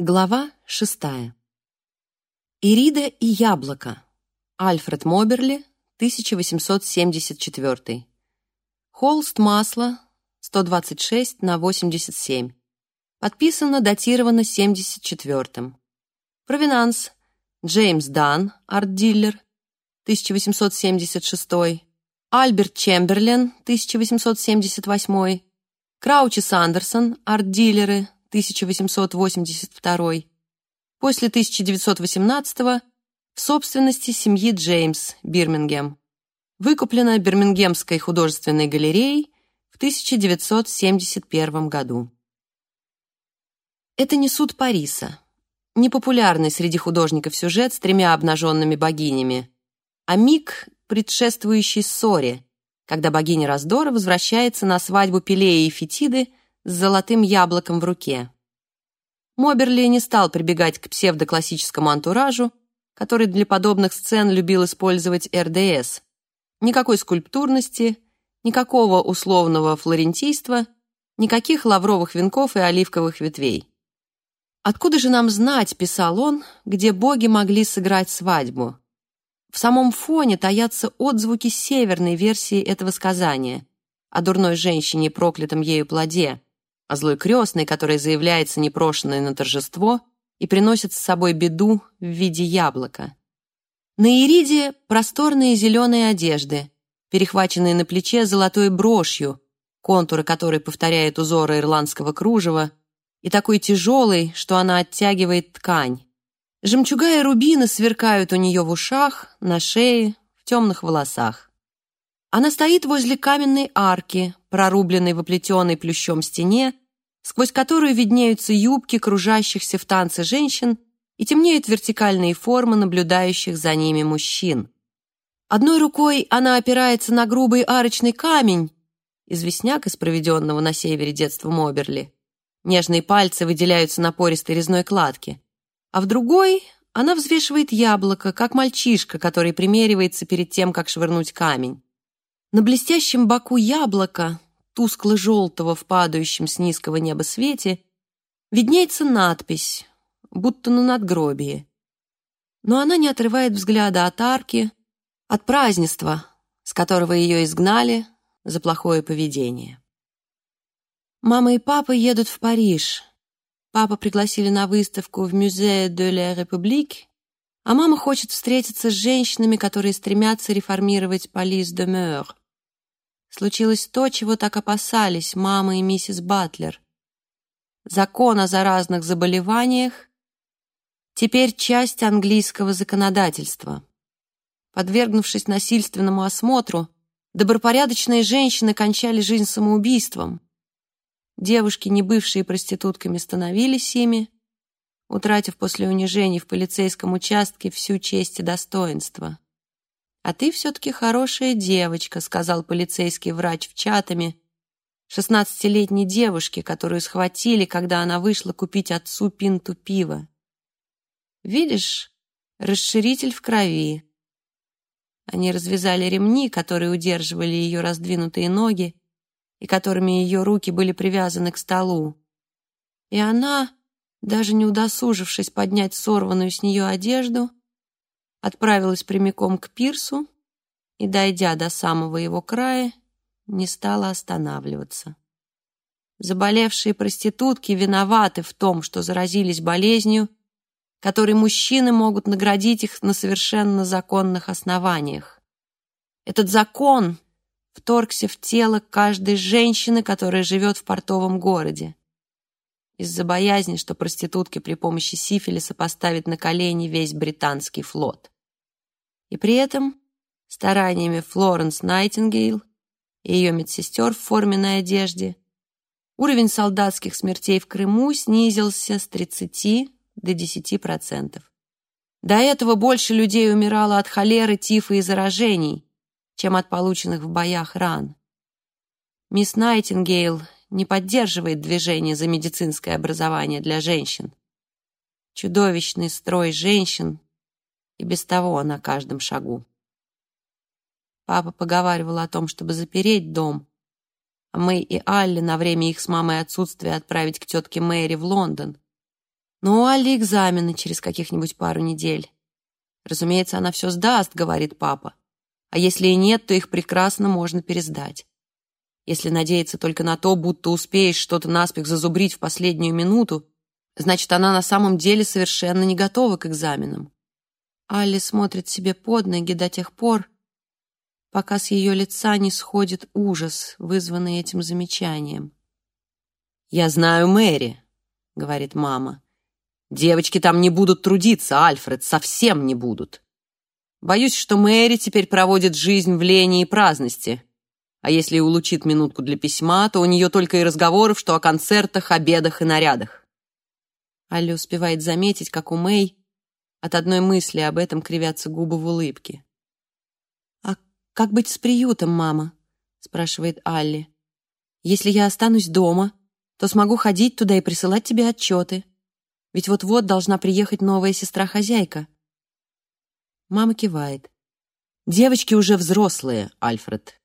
Глава шестая. Ирида и яблоко. Альфред Моберли, 1874. Холст масла 126 на 87. Подписано, датировано 74-м. Провинанс. Джеймс Дан, арт-дилер, 1876. Альберт Чемберлен, 1878. Краучи Сандерсон, арт-дилеры, 1882. После 1918 в собственности семьи Джеймс, Бирмингем. Выкуплена Бирмингемской художественной галереей в 1971 году. Это не суд Париса, непопулярный среди художников сюжет с тремя обнаженными богинями, а миг, предшествующий ссоре, когда богиня раздора возвращается на свадьбу Пелеи и Фетиды с золотым яблоком в руке. Моберли не стал прибегать к псевдоклассическому антуражу, который для подобных сцен любил использовать РДС. Никакой скульптурности, никакого условного флорентийства, никаких лавровых венков и оливковых ветвей. «Откуда же нам знать, — писал он, — где боги могли сыграть свадьбу? В самом фоне таятся отзвуки северной версии этого сказания о дурной женщине проклятом ею плоде, о злой крестной, которая заявляется непрошенной на торжество и приносит с собой беду в виде яблока. На Ириде просторные зеленые одежды, перехваченные на плече золотой брошью, контуры которой повторяют узоры ирландского кружева, и такой тяжелый, что она оттягивает ткань. Жемчуга и рубины сверкают у нее в ушах, на шее, в темных волосах. Она стоит возле каменной арки, прорубленной в оплетенной плющом стене, сквозь которую виднеются юбки кружащихся в танце женщин и темнеют вертикальные формы наблюдающих за ними мужчин. Одной рукой она опирается на грубый арочный камень, известняк из проведенного на севере детства Моберли. Нежные пальцы выделяются на пористой резной кладке. А в другой она взвешивает яблоко, как мальчишка, который примеривается перед тем, как швырнуть камень. На блестящем боку яблока, тускло-желтого в падающем с низкого неба свете, виднеется надпись, будто на надгробии. Но она не отрывает взгляда от арки, от празднества, с которого ее изгнали за плохое поведение. Мама и папа едут в Париж. Папа пригласили на выставку в Музее de la République, а мама хочет встретиться с женщинами, которые стремятся реформировать полис де мёр. Случилось то, чего так опасались мама и миссис Батлер. Закон о заразных заболеваниях теперь часть английского законодательства. Подвергнувшись насильственному осмотру, добропорядочные женщины кончали жизнь самоубийством. Девушки, не бывшие проститутками, становились ими, утратив после унижений в полицейском участке всю честь и достоинство. «А ты все-таки хорошая девочка», — сказал полицейский врач в чатами, шестнадцатилетней девушке, которую схватили, когда она вышла купить отцу пинту пива. «Видишь, расширитель в крови». Они развязали ремни, которые удерживали ее раздвинутые ноги и которыми ее руки были привязаны к столу. И она, даже не удосужившись поднять сорванную с нее одежду, отправилась прямиком к пирсу и, дойдя до самого его края, не стала останавливаться. Заболевшие проститутки виноваты в том, что заразились болезнью, которой мужчины могут наградить их на совершенно законных основаниях. Этот закон вторгся в тело каждой женщины, которая живет в портовом городе. Из-за боязни, что проститутки при помощи сифилиса поставят на колени весь британский флот. И при этом стараниями Флоренс Найтингейл и ее медсестер в форменной одежде уровень солдатских смертей в Крыму снизился с 30 до 10%. До этого больше людей умирало от холеры, тифа и заражений, чем от полученных в боях ран. Мисс Найтингейл не поддерживает движение за медицинское образование для женщин. Чудовищный строй женщин и без того на каждом шагу. Папа поговаривал о том, чтобы запереть дом, а мы и Алли на время их с мамой отсутствия отправить к тетке Мэри в Лондон. Но у Али экзамены через каких-нибудь пару недель. Разумеется, она все сдаст, говорит папа. А если и нет, то их прекрасно можно пересдать. Если надеяться только на то, будто успеешь что-то наспех зазубрить в последнюю минуту, значит, она на самом деле совершенно не готова к экзаменам. Алли смотрит себе под ноги до тех пор, пока с ее лица не сходит ужас, вызванный этим замечанием. «Я знаю Мэри», — говорит мама. «Девочки там не будут трудиться, Альфред, совсем не будут. Боюсь, что Мэри теперь проводит жизнь в лени и праздности, а если улучит минутку для письма, то у нее только и разговоров, что о концертах, обедах и нарядах». Алли успевает заметить, как у Мэй от одной мысли об этом кривятся губы в улыбке. «А как быть с приютом, мама?» — спрашивает Алли. «Если я останусь дома, то смогу ходить туда и присылать тебе отчеты. Ведь вот-вот должна приехать новая сестра-хозяйка». Мама кивает. «Девочки уже взрослые, Альфред.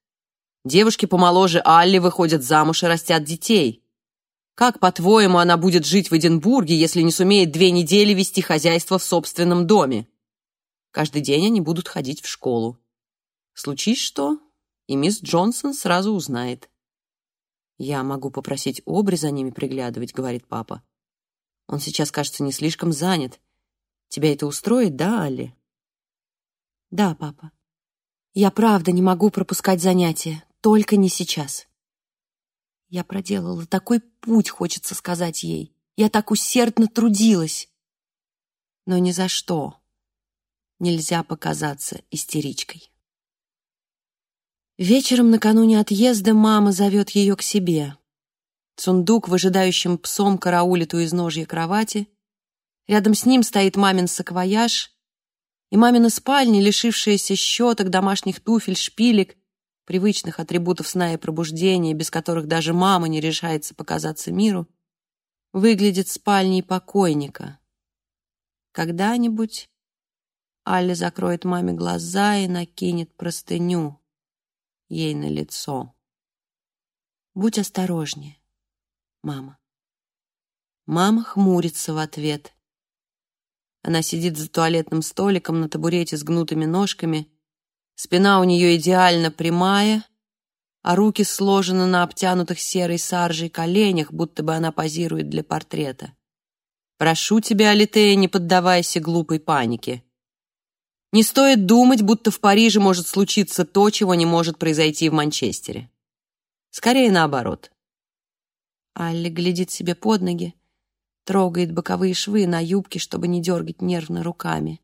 Девушки помоложе Алли выходят замуж и растят детей. Как, по-твоему, она будет жить в Эдинбурге, если не сумеет две недели вести хозяйство в собственном доме? Каждый день они будут ходить в школу. Случись что, и мисс Джонсон сразу узнает. «Я могу попросить Обри за ними приглядывать», — говорит папа. «Он сейчас, кажется, не слишком занят. Тебя это устроит, да, Алли?» «Да, папа. Я правда не могу пропускать занятия, только не сейчас». Я проделала такой путь, хочется сказать ей. Я так усердно трудилась. Но ни за что нельзя показаться истеричкой. Вечером накануне отъезда мама зовет ее к себе. Сундук, выжидающим псом, караулит у изножья кровати. Рядом с ним стоит мамин саквояж, и мамина спальня, лишившаяся щеток, домашних туфель, шпилек, привычных атрибутов сна и пробуждения, без которых даже мама не решается показаться миру, выглядит спальней покойника. Когда-нибудь Аля закроет маме глаза и накинет простыню ей на лицо. Будь осторожнее, мама. Мама хмурится в ответ. Она сидит за туалетным столиком на табурете с гнутыми ножками Спина у нее идеально прямая, а руки сложены на обтянутых серой саржей коленях, будто бы она позирует для портрета. Прошу тебя, Алитея, не поддавайся глупой панике. Не стоит думать, будто в Париже может случиться то, чего не может произойти в Манчестере. Скорее наоборот. Алли глядит себе под ноги, трогает боковые швы на юбке, чтобы не дергать нервно руками.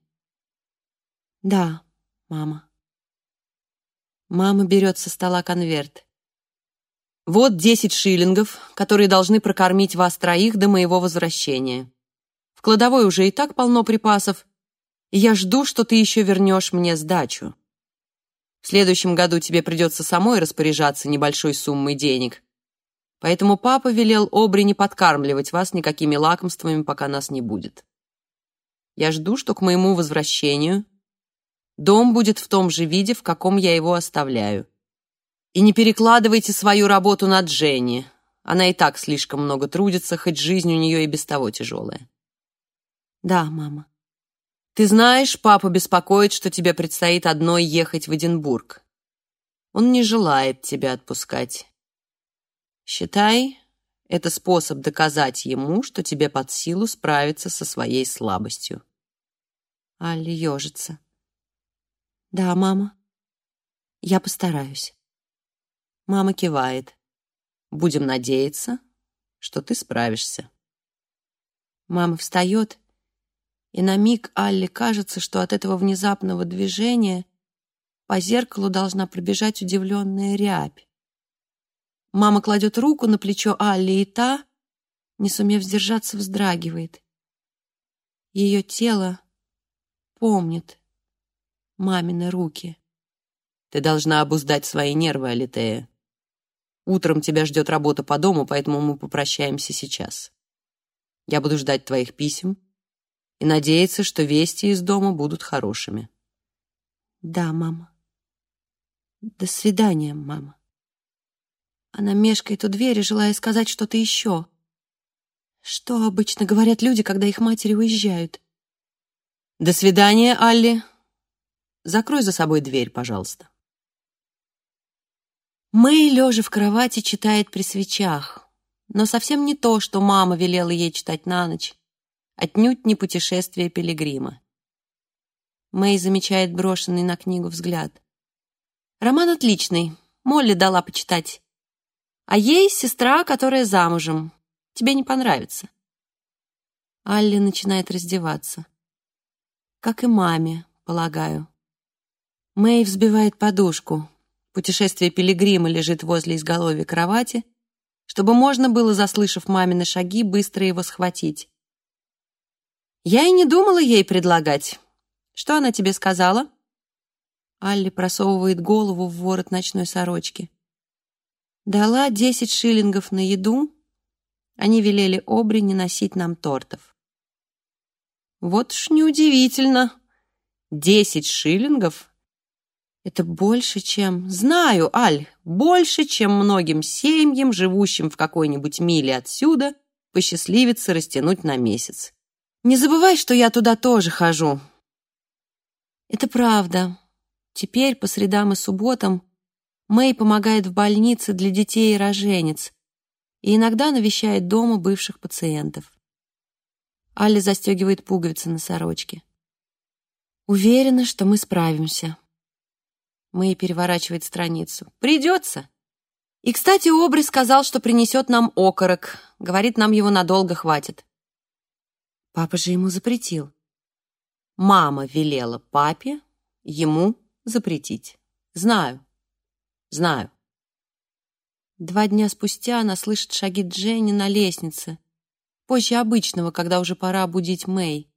«Да, мама». Мама берет со стола конверт. «Вот десять шиллингов, которые должны прокормить вас троих до моего возвращения. В кладовой уже и так полно припасов, я жду, что ты еще вернешь мне сдачу. В следующем году тебе придется самой распоряжаться небольшой суммой денег, поэтому папа велел Обри не подкармливать вас никакими лакомствами, пока нас не будет. Я жду, что к моему возвращению Дом будет в том же виде, в каком я его оставляю. И не перекладывайте свою работу на Дженни. Она и так слишком много трудится, хоть жизнь у нее и без того тяжелая. Да, мама. Ты знаешь, папа беспокоит, что тебе предстоит одной ехать в Эдинбург. Он не желает тебя отпускать. Считай, это способ доказать ему, что тебе под силу справиться со своей слабостью. Алли ежится. «Да, мама. Я постараюсь». Мама кивает. «Будем надеяться, что ты справишься». Мама встает, и на миг Алле кажется, что от этого внезапного движения по зеркалу должна пробежать удивленная рябь. Мама кладет руку на плечо Алли, и та, не сумев сдержаться, вздрагивает. Ее тело помнит мамины руки. Ты должна обуздать свои нервы, Алитея. Утром тебя ждет работа по дому, поэтому мы попрощаемся сейчас. Я буду ждать твоих писем и надеяться, что вести из дома будут хорошими. Да, мама. До свидания, мама. Она мешкает у двери, желая сказать что-то еще. Что обычно говорят люди, когда их матери уезжают? До свидания, Алли. Закрой за собой дверь, пожалуйста. Мэй, лежа в кровати, читает при свечах, но совсем не то, что мама велела ей читать на ночь, отнюдь не путешествие пилигрима. Мэй замечает брошенный на книгу взгляд. Роман отличный, Молли дала почитать. А ей сестра, которая замужем. Тебе не понравится. Алли начинает раздеваться. Как и маме, полагаю. Мэй взбивает подушку. Путешествие пилигрима лежит возле изголовья кровати, чтобы можно было, заслышав мамины шаги, быстро его схватить. Я и не думала ей предлагать. Что она тебе сказала? Алли просовывает голову в ворот ночной сорочки. Дала десять шиллингов на еду. Они велели Обри не носить нам тортов. Вот уж неудивительно. Десять шиллингов? Это больше, чем... Знаю, Аль, больше, чем многим семьям, живущим в какой-нибудь миле отсюда, посчастливится растянуть на месяц. Не забывай, что я туда тоже хожу. Это правда. Теперь, по средам и субботам, Мэй помогает в больнице для детей и роженец и иногда навещает дома бывших пациентов. Алли застегивает пуговицы на сорочке. Уверена, что мы справимся. Мэй переворачивает страницу. Придется. И, кстати, Обри сказал, что принесет нам окорок. Говорит, нам его надолго хватит. Папа же ему запретил. Мама велела папе ему запретить. Знаю. Знаю. Два дня спустя она слышит шаги Дженни на лестнице. Позже обычного, когда уже пора будить Мэй.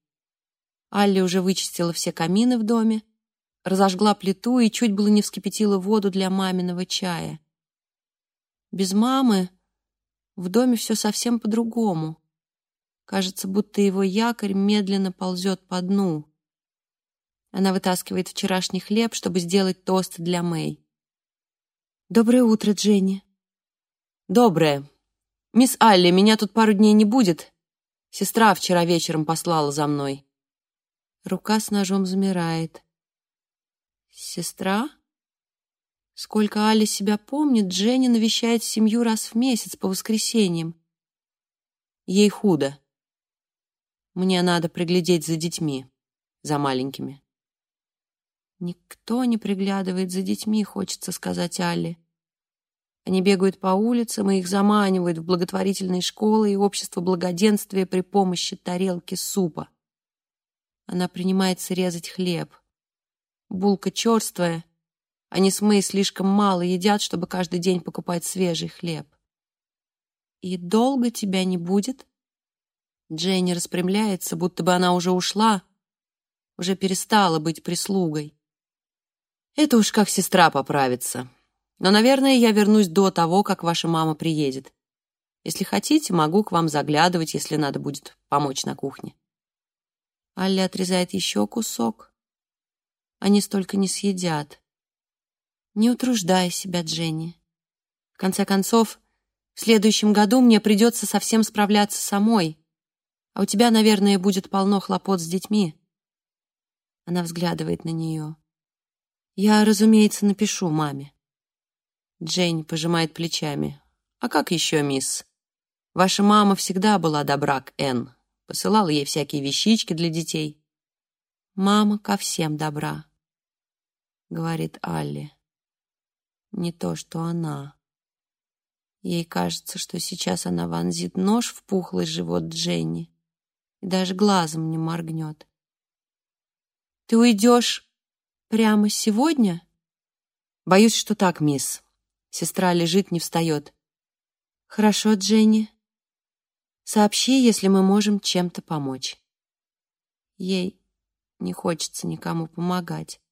Алли уже вычистила все камины в доме, разожгла плиту и чуть было не вскипятила воду для маминого чая. Без мамы в доме все совсем по-другому. Кажется, будто его якорь медленно ползет по дну. Она вытаскивает вчерашний хлеб, чтобы сделать тост для Мэй. «Доброе утро, Дженни». «Доброе. Мисс Алли, меня тут пару дней не будет. Сестра вчера вечером послала за мной». Рука с ножом замирает. «Сестра?» Сколько Али себя помнит, Дженни навещает семью раз в месяц по воскресеньям. Ей худо. Мне надо приглядеть за детьми, за маленькими. Никто не приглядывает за детьми, хочется сказать Алле. Они бегают по улицам, и их заманивают в благотворительные школы и общество благоденствия при помощи тарелки супа. Она принимается резать хлеб. Булка черствая. Они с Мэй слишком мало едят, чтобы каждый день покупать свежий хлеб. «И долго тебя не будет?» Дженни распрямляется, будто бы она уже ушла, уже перестала быть прислугой. Это уж как сестра поправится. Но, наверное, я вернусь до того, как ваша мама приедет. Если хотите, могу к вам заглядывать, если надо будет помочь на кухне. Алли отрезает еще кусок. Они столько не съедят. Не утруждай себя, Дженни. В конце концов, в следующем году мне придется совсем справляться самой, а у тебя, наверное, будет полно хлопот с детьми. Она взглядывает на нее. Я, разумеется, напишу маме. Джейн пожимает плечами. А как еще, мисс? Ваша мама всегда была добра к Энн. Посылала ей всякие вещички для детей. Мама ко всем добра, говорит Алли. Не то, что она. Ей кажется, что сейчас она вонзит нож в пухлый живот Дженни и даже глазом не моргнет. «Ты уйдешь Прямо сегодня? Боюсь, что так, мисс. Сестра лежит, не встает. Хорошо, Дженни. Сообщи, если мы можем чем-то помочь. Ей не хочется никому помогать.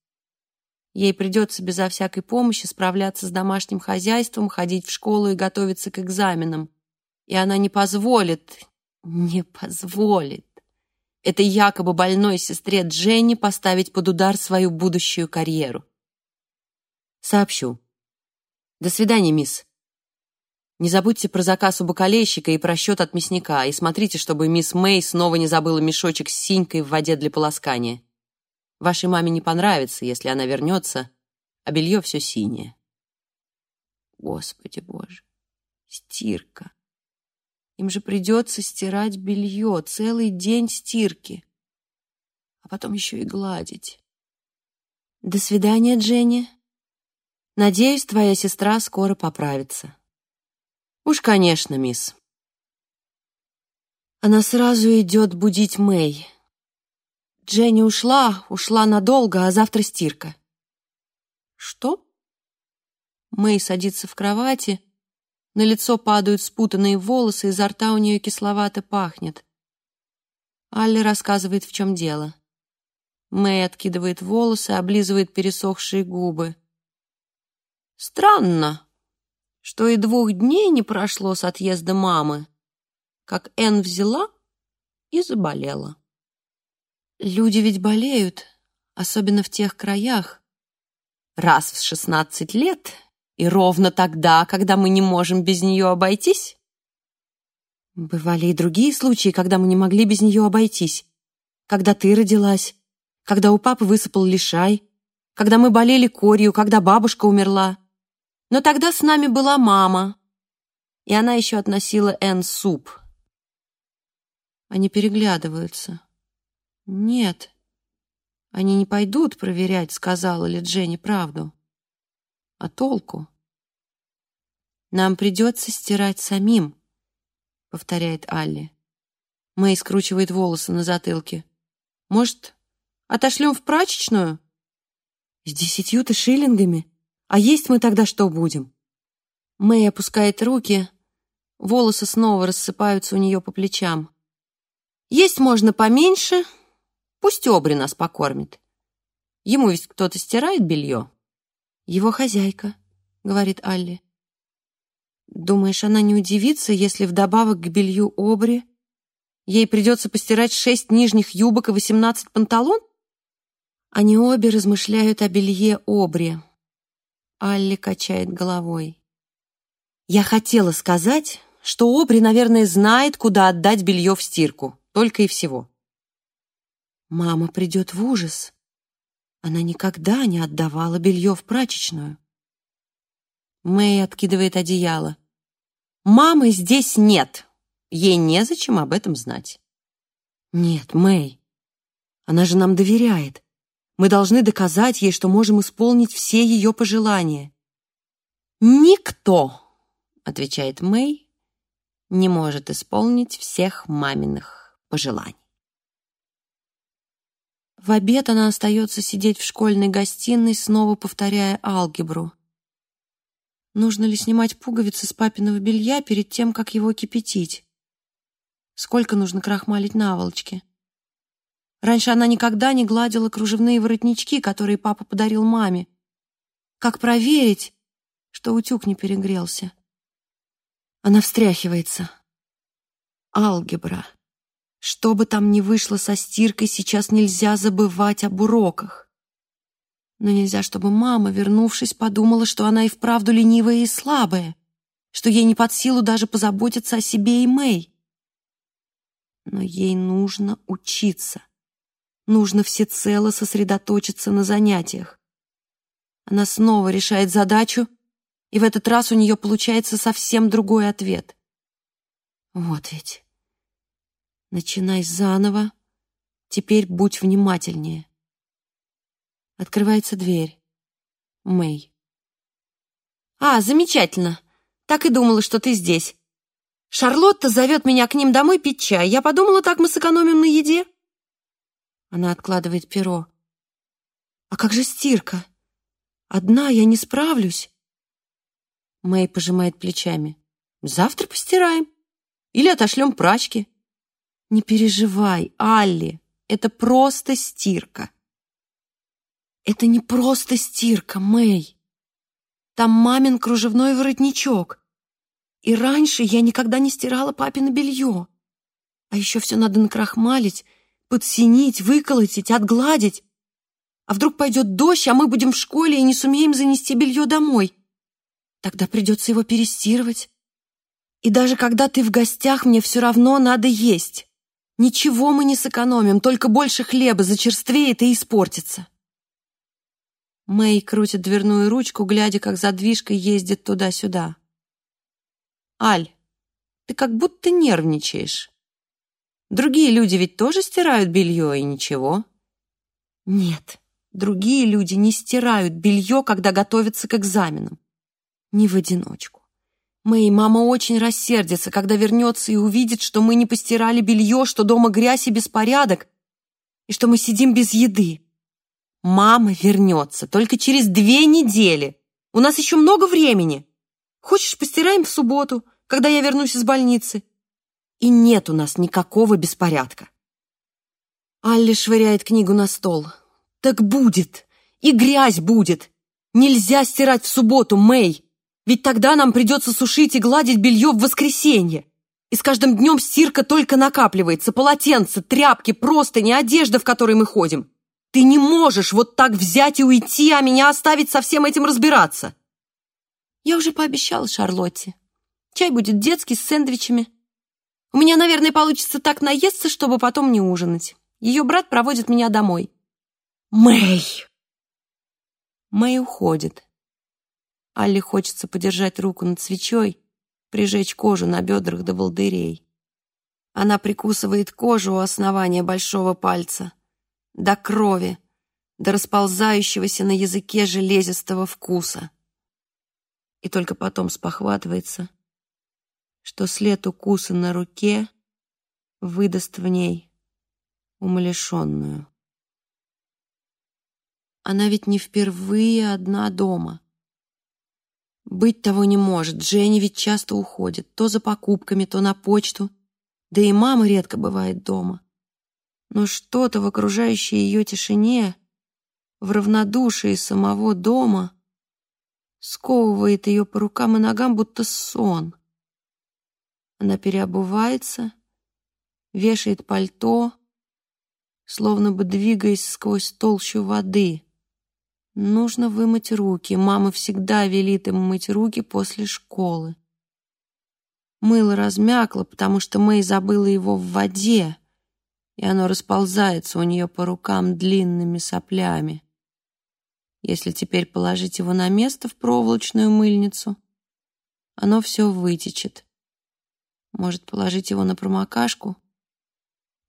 Ей придется безо всякой помощи справляться с домашним хозяйством, ходить в школу и готовиться к экзаменам. И она не позволит, не позволит этой якобы больной сестре Дженни поставить под удар свою будущую карьеру. Сообщу. До свидания, мисс. Не забудьте про заказ у бакалейщика и про счет от мясника, и смотрите, чтобы мисс Мэй снова не забыла мешочек с синькой в воде для полоскания. Вашей маме не понравится, если она вернется, а белье все синее. Господи боже, стирка. Им же придется стирать белье, целый день стирки. А потом еще и гладить. До свидания, Дженни. Надеюсь, твоя сестра скоро поправится. Уж, конечно, мисс. Она сразу идет будить Мэй. Дженни ушла, ушла надолго, а завтра стирка. Что? Мэй садится в кровати, на лицо падают спутанные волосы, изо рта у нее кисловато пахнет. Алли рассказывает, в чем дело. Мэй откидывает волосы, облизывает пересохшие губы. Странно, что и двух дней не прошло с отъезда мамы, как Энн взяла и заболела. Люди ведь болеют, особенно в тех краях. Раз в шестнадцать лет и ровно тогда, когда мы не можем без нее обойтись. Бывали и другие случаи, когда мы не могли без нее обойтись. Когда ты родилась, когда у папы высыпал лишай, когда мы болели корью, когда бабушка умерла. Но тогда с нами была мама, и она еще относила Энн суп. Они переглядываются. «Нет, они не пойдут проверять, сказала ли Дженни правду. А толку? Нам придется стирать самим», — повторяет Алли. Мэй скручивает волосы на затылке. «Может, отошлем в прачечную?» «С десятью-то шиллингами?» А есть мы тогда что будем?» Мэй опускает руки, волосы снова рассыпаются у нее по плечам. «Есть можно поменьше, пусть Обри нас покормит. Ему ведь кто-то стирает белье?» «Его хозяйка», — говорит Алли. «Думаешь, она не удивится, если вдобавок к белью Обри ей придется постирать шесть нижних юбок и восемнадцать панталон?» Они обе размышляют о белье Обри, Алли качает головой. Я хотела сказать, что Обри, наверное, знает, куда отдать белье в стирку. Только и всего. Мама придет в ужас. Она никогда не отдавала белье в прачечную. Мэй откидывает одеяло. «Мамы здесь нет. Ей незачем об этом знать». «Нет, Мэй. Она же нам доверяет. Мы должны доказать ей, что можем исполнить все ее пожелания. «Никто», — отвечает Мэй, — «не может исполнить всех маминых пожеланий». В обед она остается сидеть в школьной гостиной, снова повторяя алгебру. Нужно ли снимать пуговицы с папиного белья перед тем, как его кипятить? Сколько нужно крахмалить наволочки? Раньше она никогда не гладила кружевные воротнички, которые папа подарил маме. Как проверить, что утюг не перегрелся? Она встряхивается. Алгебра. Что бы там ни вышло со стиркой, сейчас нельзя забывать об уроках. Но нельзя, чтобы мама, вернувшись, подумала, что она и вправду ленивая и слабая, что ей не под силу даже позаботиться о себе и Мэй. Но ей нужно учиться. Нужно всецело сосредоточиться на занятиях. Она снова решает задачу, и в этот раз у нее получается совсем другой ответ. Вот ведь. Начинай заново. Теперь будь внимательнее. Открывается дверь. Мэй. «А, замечательно. Так и думала, что ты здесь. Шарлотта зовет меня к ним домой пить чай. Я подумала, так мы сэкономим на еде». Она откладывает перо. «А как же стирка? Одна я не справлюсь». Мэй пожимает плечами. «Завтра постираем. Или отошлем прачки». «Не переживай, Алли, это просто стирка». «Это не просто стирка, Мэй. Там мамин кружевной воротничок. И раньше я никогда не стирала папино белье. А еще все надо накрахмалить, подсинить, выколотить, отгладить. А вдруг пойдет дождь, а мы будем в школе и не сумеем занести белье домой? Тогда придется его перестирывать. И даже когда ты в гостях, мне все равно надо есть. Ничего мы не сэкономим, только больше хлеба зачерствеет и испортится. Мэй крутит дверную ручку, глядя, как задвижка ездит туда-сюда. «Аль, ты как будто нервничаешь. Другие люди ведь тоже стирают белье, и ничего». «Нет, другие люди не стирают белье, когда готовятся к экзаменам. Не в одиночку. Мэй, мама очень рассердится, когда вернется и увидит, что мы не постирали белье, что дома грязь и беспорядок, и что мы сидим без еды. Мама вернется только через две недели. У нас еще много времени. Хочешь, постираем в субботу, когда я вернусь из больницы? И нет у нас никакого беспорядка. Алли швыряет книгу на стол. Так будет. И грязь будет. Нельзя стирать в субботу, Мэй. Ведь тогда нам придется сушить и гладить белье в воскресенье. И с каждым днем стирка только накапливается. Полотенца, тряпки, простыни, одежда, в которой мы ходим. Ты не можешь вот так взять и уйти, а меня оставить со всем этим разбираться. Я уже пообещала Шарлотте. Чай будет детский с сэндвичами. У меня, наверное, получится так наесться, чтобы потом не ужинать. Ее брат проводит меня домой. Мэй! Мэй уходит. Алле хочется подержать руку над свечой, прижечь кожу на бедрах до волдырей. Она прикусывает кожу у основания большого пальца до крови, до расползающегося на языке железистого вкуса. И только потом спохватывается, что след укуса на руке выдаст в ней умалишенную. Она ведь не впервые одна дома. Быть того не может, Дженни ведь часто уходит, то за покупками, то на почту, да и мама редко бывает дома но что-то в окружающей ее тишине, в равнодушии самого дома, сковывает ее по рукам и ногам, будто сон. Она переобувается, вешает пальто, словно бы двигаясь сквозь толщу воды. Нужно вымыть руки. Мама всегда велит им мыть руки после школы. Мыло размякло, потому что Мэй забыла его в воде и оно расползается у нее по рукам длинными соплями. Если теперь положить его на место в проволочную мыльницу, оно все вытечет. Может, положить его на промокашку?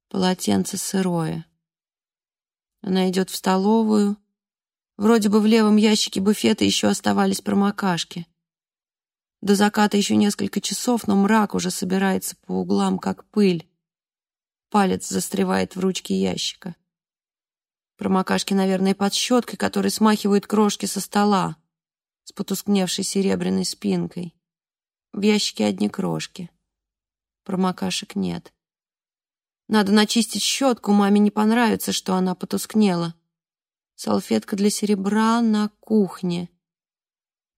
Полотенце сырое. Она идет в столовую. Вроде бы в левом ящике буфета еще оставались промокашки. До заката еще несколько часов, но мрак уже собирается по углам, как пыль. Палец застревает в ручке ящика. Промокашки, наверное, под щеткой, которые смахивают крошки со стола с потускневшей серебряной спинкой. В ящике одни крошки. Промокашек нет. Надо начистить щетку, маме не понравится, что она потускнела. Салфетка для серебра на кухне.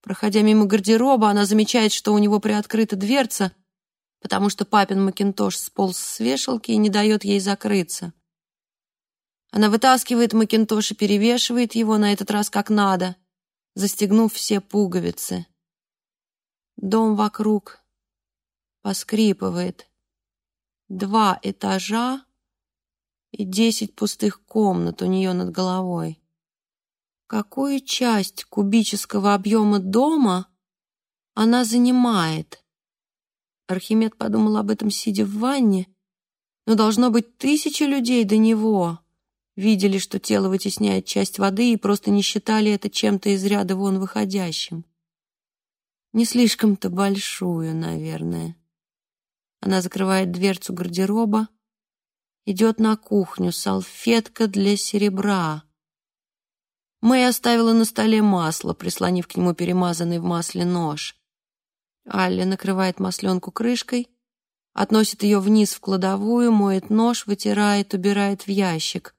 Проходя мимо гардероба, она замечает, что у него приоткрыта дверца — потому что папин макинтош сполз с вешалки и не дает ей закрыться. Она вытаскивает макинтош и перевешивает его на этот раз как надо, застегнув все пуговицы. Дом вокруг поскрипывает. Два этажа и десять пустых комнат у нее над головой. Какую часть кубического объема дома она занимает? Архимед подумал об этом, сидя в ванне, но должно быть тысячи людей до него. Видели, что тело вытесняет часть воды и просто не считали это чем-то из ряда вон выходящим. Не слишком-то большую, наверное. Она закрывает дверцу гардероба, идет на кухню, салфетка для серебра. Мэй оставила на столе масло, прислонив к нему перемазанный в масле нож. Алли накрывает масленку крышкой, относит ее вниз в кладовую, моет нож, вытирает, убирает в ящик.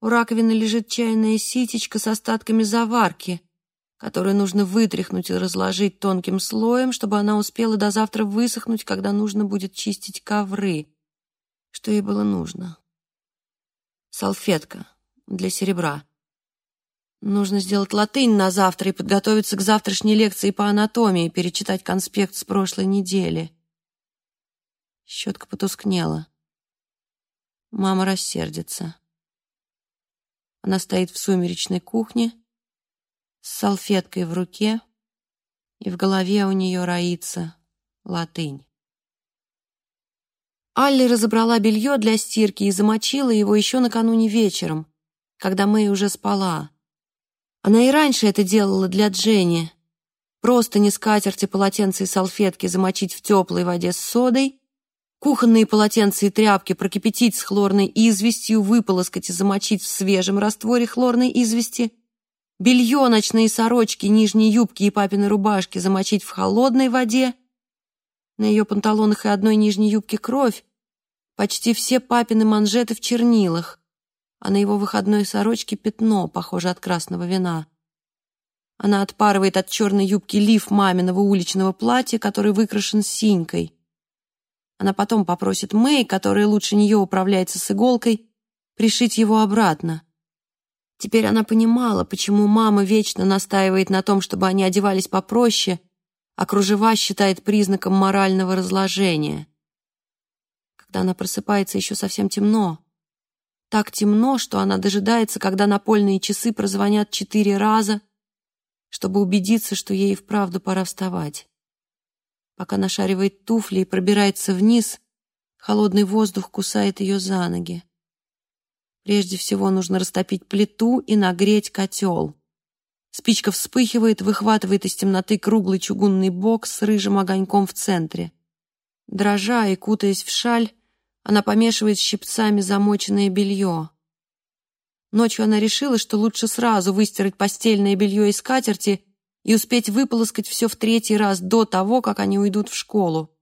У раковины лежит чайная ситечка с остатками заварки, которую нужно вытряхнуть и разложить тонким слоем, чтобы она успела до завтра высохнуть, когда нужно будет чистить ковры. Что ей было нужно? Салфетка для серебра. Нужно сделать латынь на завтра и подготовиться к завтрашней лекции по анатомии, перечитать конспект с прошлой недели. Щетка потускнела. Мама рассердится. Она стоит в сумеречной кухне с салфеткой в руке, и в голове у нее роится латынь. Алли разобрала белье для стирки и замочила его еще накануне вечером, когда Мэй уже спала. Она и раньше это делала для Дженни. Просто не скатерти, полотенца и салфетки замочить в теплой воде с содой, кухонные полотенца и тряпки прокипятить с хлорной известью, выполоскать и замочить в свежем растворе хлорной извести, белье, ночные сорочки, нижние юбки и папины рубашки замочить в холодной воде, на ее панталонах и одной нижней юбке кровь, почти все папины манжеты в чернилах а на его выходной сорочке пятно, похоже от красного вина. Она отпарывает от черной юбки лиф маминого уличного платья, который выкрашен синькой. Она потом попросит Мэй, которая лучше нее управляется с иголкой, пришить его обратно. Теперь она понимала, почему мама вечно настаивает на том, чтобы они одевались попроще, а кружева считает признаком морального разложения. Когда она просыпается, еще совсем темно. Так темно, что она дожидается, когда напольные часы прозвонят четыре раза, чтобы убедиться, что ей вправду пора вставать. Пока нашаривает туфли и пробирается вниз, холодный воздух кусает ее за ноги. Прежде всего нужно растопить плиту и нагреть котел. Спичка вспыхивает, выхватывает из темноты круглый чугунный бок с рыжим огоньком в центре. Дрожа и кутаясь в шаль, она помешивает щипцами замоченное белье. Ночью она решила, что лучше сразу выстирать постельное белье из скатерти и успеть выполоскать все в третий раз до того, как они уйдут в школу.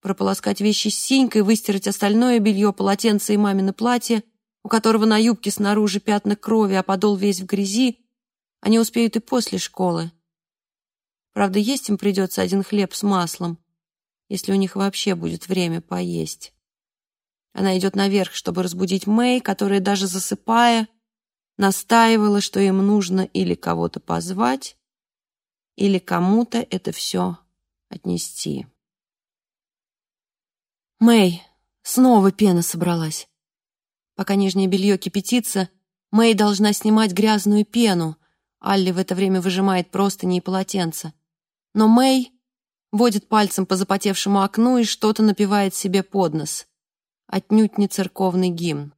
Прополоскать вещи с синькой, выстирать остальное белье, полотенце и мамино платье, у которого на юбке снаружи пятна крови, а подол весь в грязи, они успеют и после школы. Правда, есть им придется один хлеб с маслом, если у них вообще будет время поесть. Она идет наверх, чтобы разбудить Мэй, которая даже засыпая, настаивала, что им нужно или кого-то позвать, или кому-то это все отнести. Мэй, снова пена собралась. Пока нижнее белье кипятится, Мэй должна снимать грязную пену. Алли в это время выжимает простыни и полотенца. Но Мэй водит пальцем по запотевшему окну и что-то напивает себе под нос отнюдь не церковный гимн.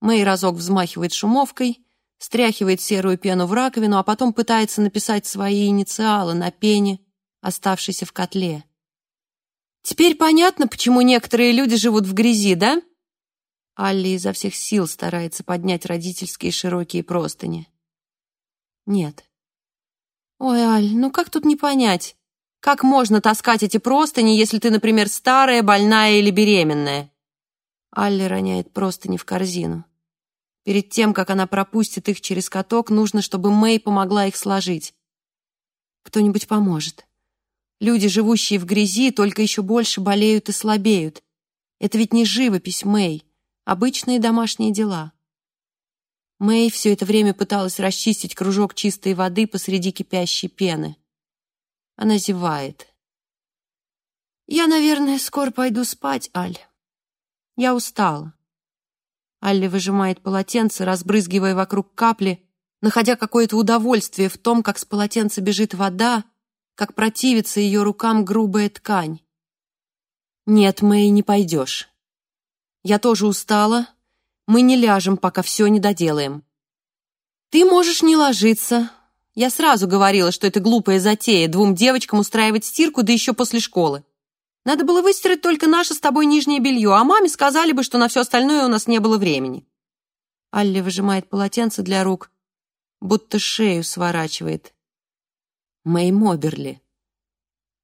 Мэй разок взмахивает шумовкой, стряхивает серую пену в раковину, а потом пытается написать свои инициалы на пене, оставшейся в котле. «Теперь понятно, почему некоторые люди живут в грязи, да?» Алли изо всех сил старается поднять родительские широкие простыни. «Нет». «Ой, Аль, ну как тут не понять? Как можно таскать эти простыни, если ты, например, старая, больная или беременная?» Алли роняет простыни в корзину. Перед тем, как она пропустит их через каток, нужно, чтобы Мэй помогла их сложить. Кто-нибудь поможет. Люди, живущие в грязи, только еще больше болеют и слабеют. Это ведь не живопись, Мэй. Обычные домашние дела. Мэй все это время пыталась расчистить кружок чистой воды посреди кипящей пены. Она зевает. «Я, наверное, скоро пойду спать, Аль». Я устала. Алли выжимает полотенце, разбрызгивая вокруг капли, находя какое-то удовольствие в том, как с полотенца бежит вода, как противится ее рукам грубая ткань. «Нет, Мэй, не пойдешь. Я тоже устала. Мы не ляжем, пока все не доделаем. Ты можешь не ложиться. Я сразу говорила, что это глупая затея двум девочкам устраивать стирку, да еще после школы. Надо было выстирать только наше с тобой нижнее белье, а маме сказали бы, что на все остальное у нас не было времени». Алли выжимает полотенце для рук, будто шею сворачивает. «Мэй Моберли,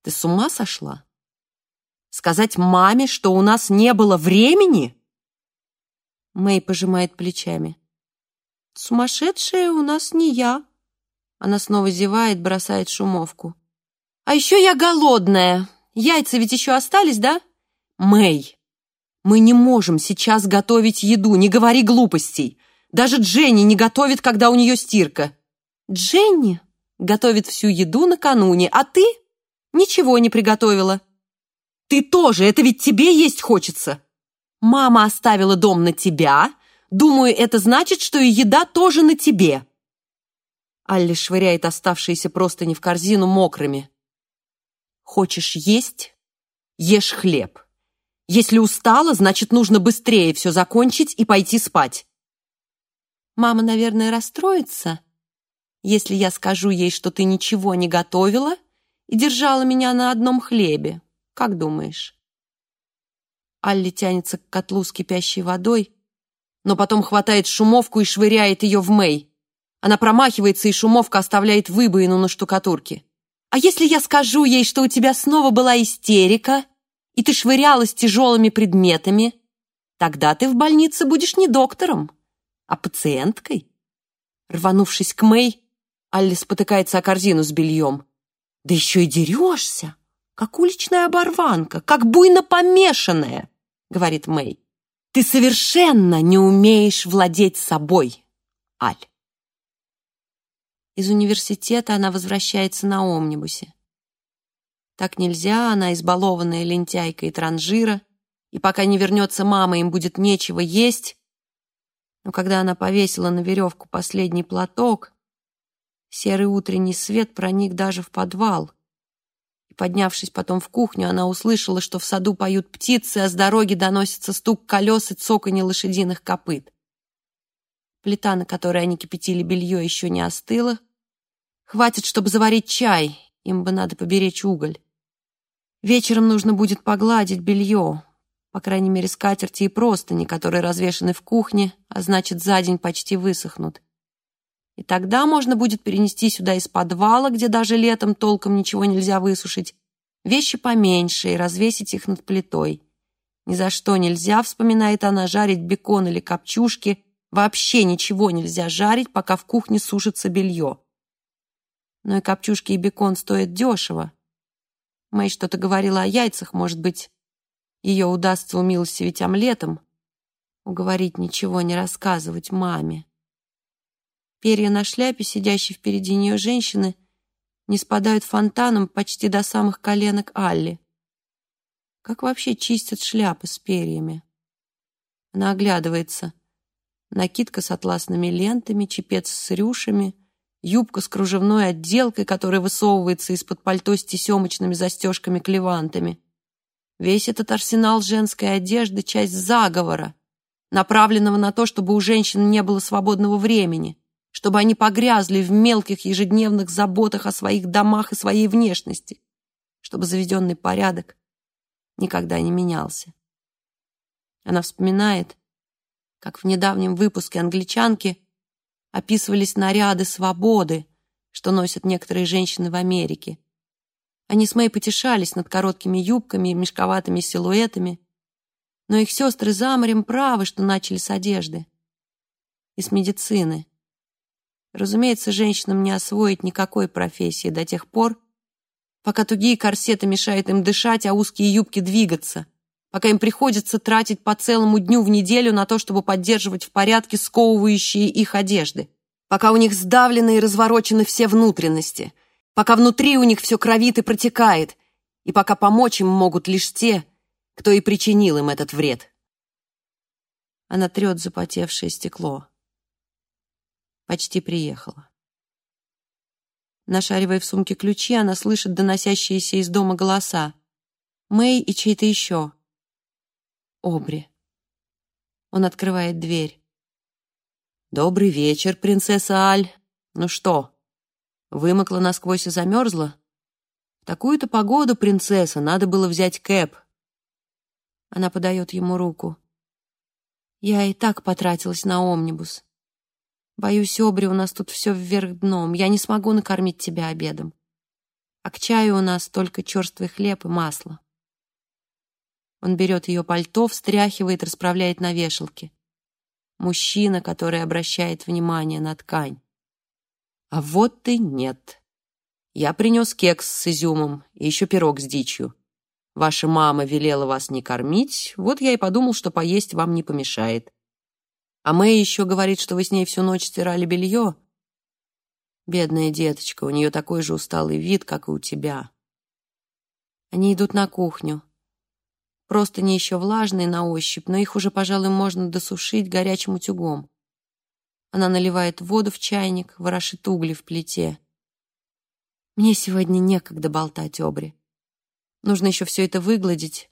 ты с ума сошла? Сказать маме, что у нас не было времени?» Мэй пожимает плечами. «Сумасшедшая у нас не я». Она снова зевает, бросает шумовку. «А еще я голодная. Яйца ведь еще остались, да? Мэй, мы не можем сейчас готовить еду, не говори глупостей. Даже Дженни не готовит, когда у нее стирка. Дженни готовит всю еду накануне, а ты ничего не приготовила. Ты тоже, это ведь тебе есть хочется. Мама оставила дом на тебя. Думаю, это значит, что и еда тоже на тебе. Алли швыряет оставшиеся простыни в корзину мокрыми. Хочешь есть? Ешь хлеб. Если устала, значит, нужно быстрее все закончить и пойти спать. Мама, наверное, расстроится, если я скажу ей, что ты ничего не готовила и держала меня на одном хлебе. Как думаешь? Алли тянется к котлу с кипящей водой, но потом хватает шумовку и швыряет ее в Мэй. Она промахивается, и шумовка оставляет выбоину на штукатурке. «А если я скажу ей, что у тебя снова была истерика, и ты швырялась тяжелыми предметами, тогда ты в больнице будешь не доктором, а пациенткой?» Рванувшись к Мэй, Алли спотыкается о корзину с бельем. «Да еще и дерешься, как уличная оборванка, как буйно помешанная», — говорит Мэй. «Ты совершенно не умеешь владеть собой, Аль». Из университета она возвращается на омнибусе. Так нельзя, она избалованная лентяйка и транжира, и пока не вернется мама, им будет нечего есть. Но когда она повесила на веревку последний платок, серый утренний свет проник даже в подвал. И, поднявшись потом в кухню, она услышала, что в саду поют птицы, а с дороги доносится стук колес и цоканье лошадиных копыт. Плита, на которой они кипятили белье, еще не остыла. Хватит, чтобы заварить чай, им бы надо поберечь уголь. Вечером нужно будет погладить белье, по крайней мере, скатерти и простыни, которые развешаны в кухне, а значит, за день почти высохнут. И тогда можно будет перенести сюда из подвала, где даже летом толком ничего нельзя высушить, вещи поменьше и развесить их над плитой. Ни за что нельзя, вспоминает она, жарить бекон или копчушки, Вообще ничего нельзя жарить, пока в кухне сушится белье. Но и копчушки и бекон стоят дешево. Мэй что-то говорила о яйцах, может быть, ее удастся умилостивить омлетом. Уговорить ничего не рассказывать маме. Перья на шляпе, сидящей впереди нее женщины, не спадают фонтаном почти до самых коленок Алли. Как вообще чистят шляпы с перьями? Она оглядывается накидка с атласными лентами, чепец с рюшами, юбка с кружевной отделкой, которая высовывается из-под пальто с тесемочными застежками-клевантами. Весь этот арсенал женской одежды — часть заговора, направленного на то, чтобы у женщин не было свободного времени, чтобы они погрязли в мелких ежедневных заботах о своих домах и своей внешности, чтобы заведенный порядок никогда не менялся. Она вспоминает, как в недавнем выпуске «Англичанки» описывались наряды свободы, что носят некоторые женщины в Америке. Они с Мэй потешались над короткими юбками и мешковатыми силуэтами, но их сестры за морем правы, что начали с одежды и с медицины. Разумеется, женщинам не освоить никакой профессии до тех пор, пока тугие корсеты мешают им дышать, а узкие юбки двигаться пока им приходится тратить по целому дню в неделю на то, чтобы поддерживать в порядке сковывающие их одежды, пока у них сдавлены и разворочены все внутренности, пока внутри у них все кровит и протекает, и пока помочь им могут лишь те, кто и причинил им этот вред. Она трет запотевшее стекло. Почти приехала. Нашаривая в сумке ключи, она слышит доносящиеся из дома голоса. Мэй и чей-то еще. Обри. Он открывает дверь. «Добрый вечер, принцесса Аль. Ну что, вымокла насквозь и замерзла? В такую-то погоду, принцесса, надо было взять кэп». Она подает ему руку. «Я и так потратилась на омнибус. Боюсь, Обри, у нас тут все вверх дном. Я не смогу накормить тебя обедом. А к чаю у нас только черствый хлеб и масло». Он берет ее пальто, встряхивает, расправляет на вешалке. Мужчина, который обращает внимание на ткань. А вот и нет. Я принес кекс с изюмом и еще пирог с дичью. Ваша мама велела вас не кормить, вот я и подумал, что поесть вам не помешает. А Мэй еще говорит, что вы с ней всю ночь стирали белье. Бедная деточка, у нее такой же усталый вид, как и у тебя. Они идут на кухню. Просто не еще влажные на ощупь, но их уже, пожалуй, можно досушить горячим утюгом. Она наливает воду в чайник, ворошит угли в плите. Мне сегодня некогда болтать, Обри. Нужно еще все это выгладить.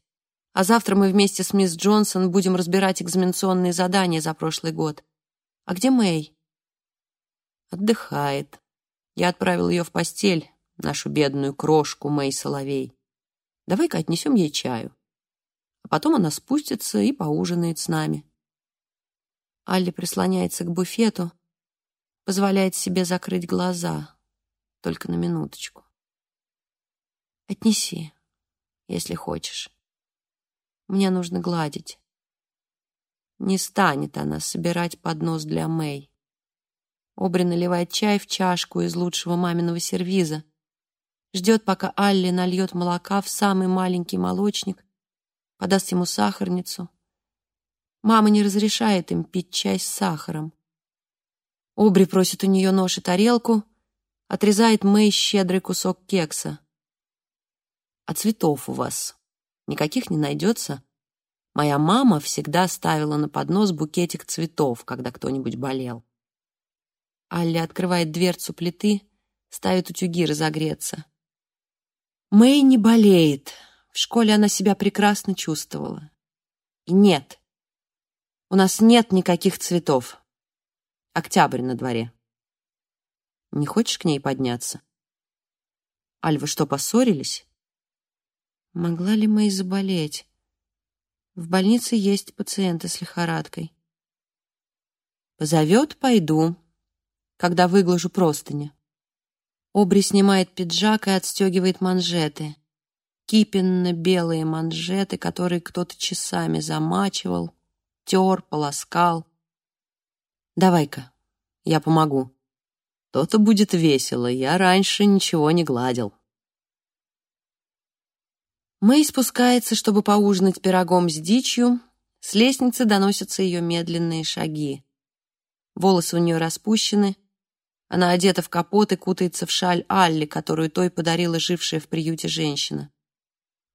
А завтра мы вместе с мисс Джонсон будем разбирать экзаменационные задания за прошлый год. А где Мэй? Отдыхает. Я отправил ее в постель, нашу бедную крошку Мэй Соловей. Давай-ка отнесем ей чаю. А потом она спустится и поужинает с нами. Алли прислоняется к буфету, позволяет себе закрыть глаза. Только на минуточку. Отнеси, если хочешь. Мне нужно гладить. Не станет она собирать поднос для Мэй. Обри наливает чай в чашку из лучшего маминого сервиза. Ждет, пока Алли нальет молока в самый маленький молочник, подаст ему сахарницу. Мама не разрешает им пить чай с сахаром. Обри просит у нее нож и тарелку, отрезает Мэй щедрый кусок кекса. «А цветов у вас никаких не найдется?» Моя мама всегда ставила на поднос букетик цветов, когда кто-нибудь болел. Алли открывает дверцу плиты, ставит утюги разогреться. Мэй не болеет. В школе она себя прекрасно чувствовала. И нет, у нас нет никаких цветов. Октябрь на дворе. Не хочешь к ней подняться? Аль, вы что, поссорились? Могла ли Мэй заболеть? В больнице есть пациенты с лихорадкой. Позовет, пойду, когда выглажу простыни. Обри снимает пиджак и отстегивает манжеты. Кипенно-белые манжеты, которые кто-то часами замачивал, тер, полоскал. «Давай-ка, я помогу», то-то будет весело, я раньше ничего не гладил. Мэй спускается, чтобы поужинать пирогом с дичью. С лестницы доносятся ее медленные шаги. Волосы у нее распущены. Она одета в капот и кутается в шаль Алли, которую той подарила жившая в приюте женщина.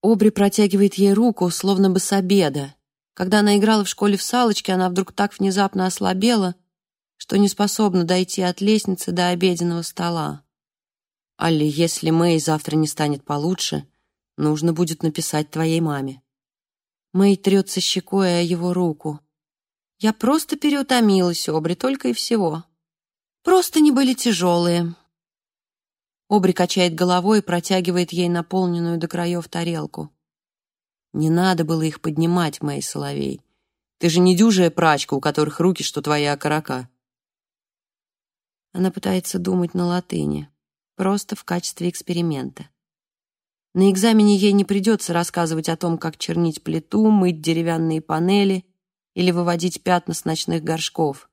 Обри протягивает ей руку, словно бы с обеда. Когда она играла в школе в салочки, она вдруг так внезапно ослабела, что не способна дойти от лестницы до обеденного стола. Алли, если Мэй завтра не станет получше, нужно будет написать твоей маме. Мэй трется щекой о его руку. Я просто переутомилась, Обри, только и всего. Просто не были тяжелые. Обри качает головой и протягивает ей наполненную до краев тарелку. Не надо было их поднимать, Мэй Соловей. Ты же не дюжая прачка, у которых руки, что твоя окорока. Она пытается думать на латыни, просто в качестве эксперимента. На экзамене ей не придется рассказывать о том, как чернить плиту, мыть деревянные панели или выводить пятна с ночных горшков.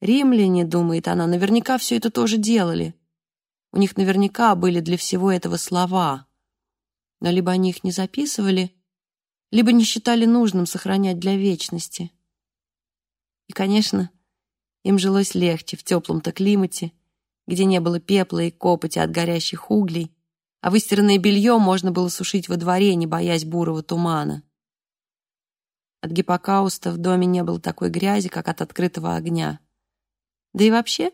Римляне, думает она, наверняка все это тоже делали. У них наверняка были для всего этого слова. Но либо они их не записывали, либо не считали нужным сохранять для вечности. И, конечно, им жилось легче в теплом-то климате, где не было пепла и копоти от горящих углей, а выстиранное белье можно было сушить во дворе, не боясь бурого тумана. От гиппокауста в доме не было такой грязи, как от открытого огня. Да и вообще,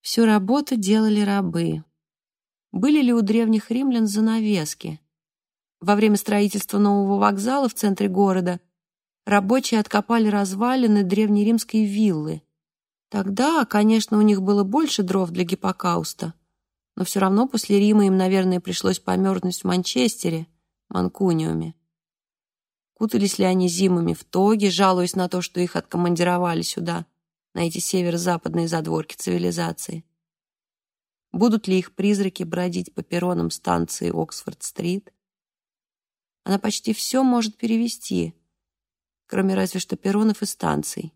всю работу делали рабы. Были ли у древних римлян занавески? Во время строительства нового вокзала в центре города рабочие откопали развалины древнеримской виллы, Тогда, конечно, у них было больше дров для гиппокауста, но все равно после Рима им, наверное, пришлось померзнуть в Манчестере, Манкуниуме. Кутались ли они зимами в тоге, жалуясь на то, что их откомандировали сюда, на эти северо-западные задворки цивилизации? Будут ли их призраки бродить по перронам станции Оксфорд-стрит? Она почти все может перевести, кроме разве что перронов и станций.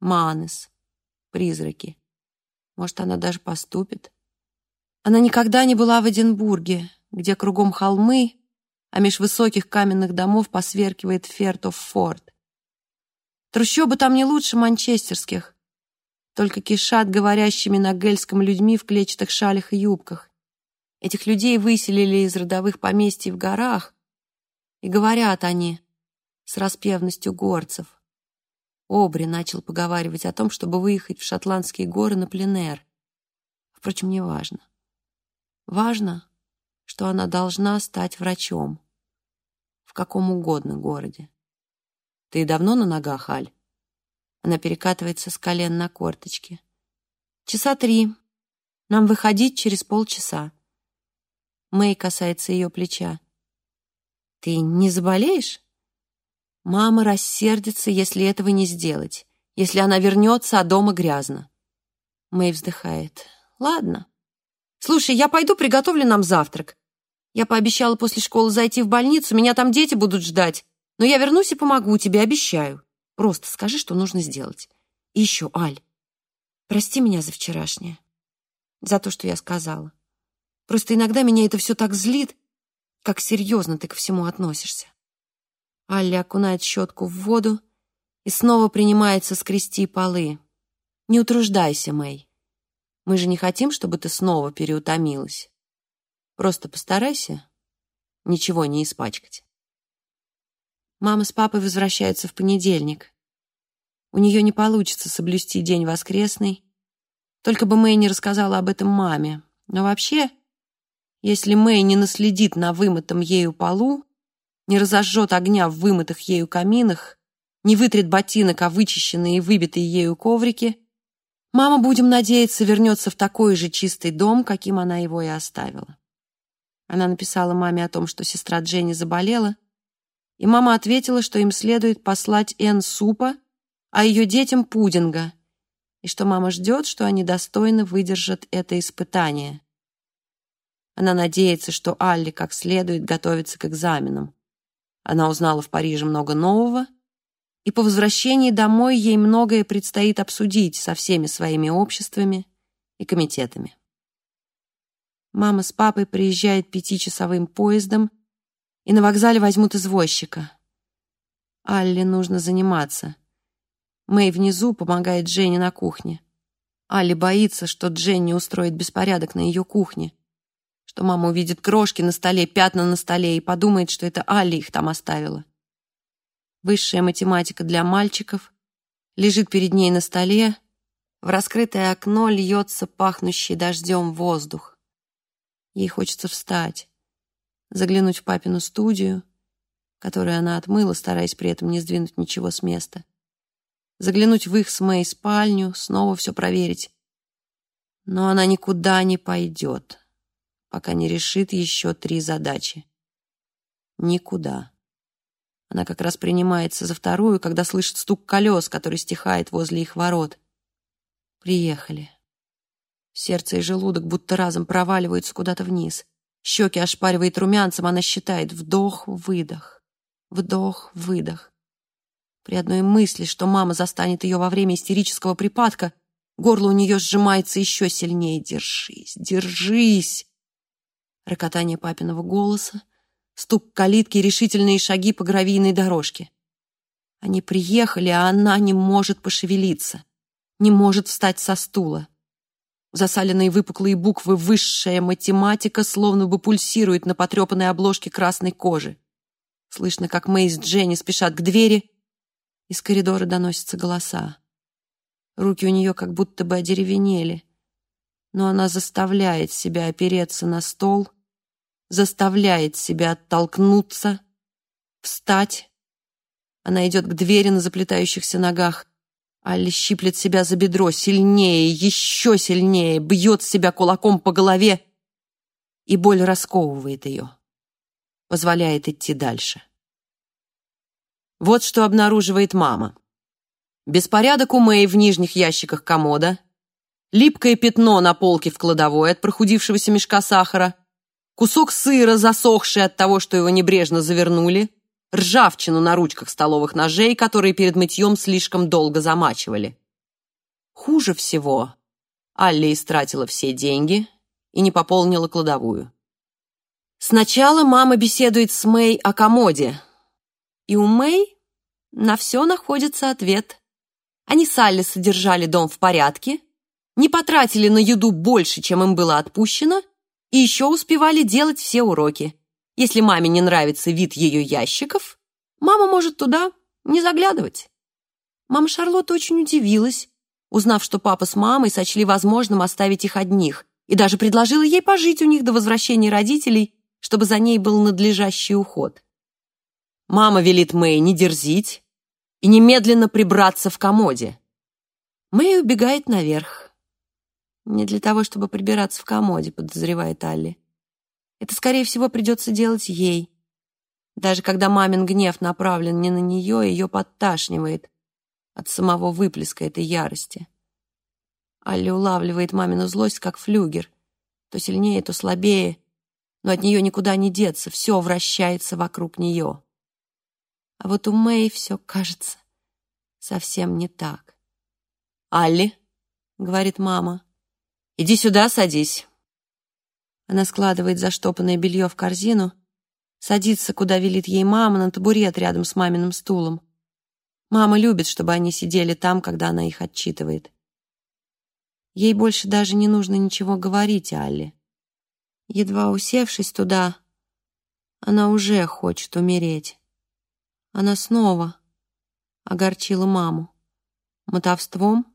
Манес, призраки. Может, она даже поступит. Она никогда не была в Эдинбурге, где кругом холмы, а меж высоких каменных домов посверкивает Фертов форт. Трущобы там не лучше манчестерских, только кишат говорящими на гельском людьми в клетчатых шалях и юбках. Этих людей выселили из родовых поместий в горах, и говорят они с распевностью горцев. Обри начал поговаривать о том, чтобы выехать в шотландские горы на пленэр. Впрочем, не важно. Важно, что она должна стать врачом в каком угодно городе. Ты давно на ногах, Аль? Она перекатывается с колен на корточки. Часа три. Нам выходить через полчаса. Мэй касается ее плеча. Ты не заболеешь? Мама рассердится, если этого не сделать, если она вернется, а дома грязно. Мэй вздыхает. Ладно. Слушай, я пойду приготовлю нам завтрак. Я пообещала после школы зайти в больницу, меня там дети будут ждать. Но я вернусь и помогу тебе, обещаю. Просто скажи, что нужно сделать. И еще, Аль, прости меня за вчерашнее. За то, что я сказала. Просто иногда меня это все так злит, как серьезно ты ко всему относишься. Алли окунает щетку в воду и снова принимается скрести полы. Не утруждайся, Мэй. Мы же не хотим, чтобы ты снова переутомилась. Просто постарайся ничего не испачкать. Мама с папой возвращаются в понедельник. У нее не получится соблюсти день воскресный. Только бы Мэй не рассказала об этом маме. Но вообще, если Мэй не наследит на вымытом ею полу, не разожжет огня в вымытых ею каминах, не вытрет ботинок о вычищенные и выбитые ею коврики, мама, будем надеяться, вернется в такой же чистый дом, каким она его и оставила. Она написала маме о том, что сестра Дженни заболела, и мама ответила, что им следует послать Энн супа, а ее детям пудинга, и что мама ждет, что они достойно выдержат это испытание. Она надеется, что Алли как следует готовится к экзаменам. Она узнала в Париже много нового, и по возвращении домой ей многое предстоит обсудить со всеми своими обществами и комитетами. Мама с папой приезжают пятичасовым поездом и на вокзале возьмут извозчика. Алле нужно заниматься. Мэй внизу помогает Дженни на кухне. Алли боится, что Дженни устроит беспорядок на ее кухне, что мама увидит крошки на столе, пятна на столе и подумает, что это Алли их там оставила. Высшая математика для мальчиков лежит перед ней на столе, в раскрытое окно льется пахнущий дождем воздух. Ей хочется встать, заглянуть в папину студию, которую она отмыла, стараясь при этом не сдвинуть ничего с места, заглянуть в их с Мэй спальню, снова все проверить. Но она никуда не пойдет, пока не решит еще три задачи. Никуда. Она как раз принимается за вторую, когда слышит стук колес, который стихает возле их ворот. Приехали. Сердце и желудок будто разом проваливаются куда-то вниз. Щеки ошпаривает румянцем, она считает вдох-выдох, вдох-выдох. При одной мысли, что мама застанет ее во время истерического припадка, горло у нее сжимается еще сильнее. «Держись, держись!» Рокотание папиного голоса, стук калитки решительные шаги по гравийной дорожке. Они приехали, а она не может пошевелиться, не может встать со стула. Засаленные выпуклые буквы «Высшая математика» словно бы пульсируют на потрепанной обложке красной кожи. Слышно, как Мэй с Дженни спешат к двери. Из коридора доносятся голоса. Руки у нее как будто бы одеревенели. Но она заставляет себя опереться на стол, заставляет себя оттолкнуться, встать. Она идет к двери на заплетающихся ногах. Алли щиплет себя за бедро. Сильнее, еще сильнее, бьет себя кулаком по голове, и боль расковывает ее, позволяет идти дальше. Вот что обнаруживает мама. Беспорядок у Мэй в нижних ящиках комода, липкое пятно на полке в кладовой от прохудившегося мешка сахара, кусок сыра, засохший от того, что его небрежно завернули, ржавчину на ручках столовых ножей, которые перед мытьем слишком долго замачивали. Хуже всего, Алли истратила все деньги и не пополнила кладовую. Сначала мама беседует с Мэй о комоде, и у Мэй на все находится ответ. Они с Алли содержали дом в порядке, не потратили на еду больше, чем им было отпущено, и еще успевали делать все уроки. Если маме не нравится вид ее ящиков, мама может туда не заглядывать. Мама Шарлотта очень удивилась, узнав, что папа с мамой сочли возможным оставить их одних, и даже предложила ей пожить у них до возвращения родителей, чтобы за ней был надлежащий уход. Мама велит Мэй не дерзить и немедленно прибраться в комоде. Мэй убегает наверх. Не для того, чтобы прибираться в комоде, подозревает Алли. Это, скорее всего, придется делать ей. Даже когда мамин гнев направлен не на нее, ее подташнивает от самого выплеска этой ярости. Алли улавливает мамину злость, как флюгер. То сильнее, то слабее, но от нее никуда не деться, все вращается вокруг нее. А вот у Мэй все кажется совсем не так. «Алли», — говорит мама, Иди сюда, садись. Она складывает заштопанное белье в корзину, садится, куда велит ей мама, на табурет рядом с маминым стулом. Мама любит, чтобы они сидели там, когда она их отчитывает. Ей больше даже не нужно ничего говорить Алле. Едва усевшись туда, она уже хочет умереть. Она снова огорчила маму мотовством,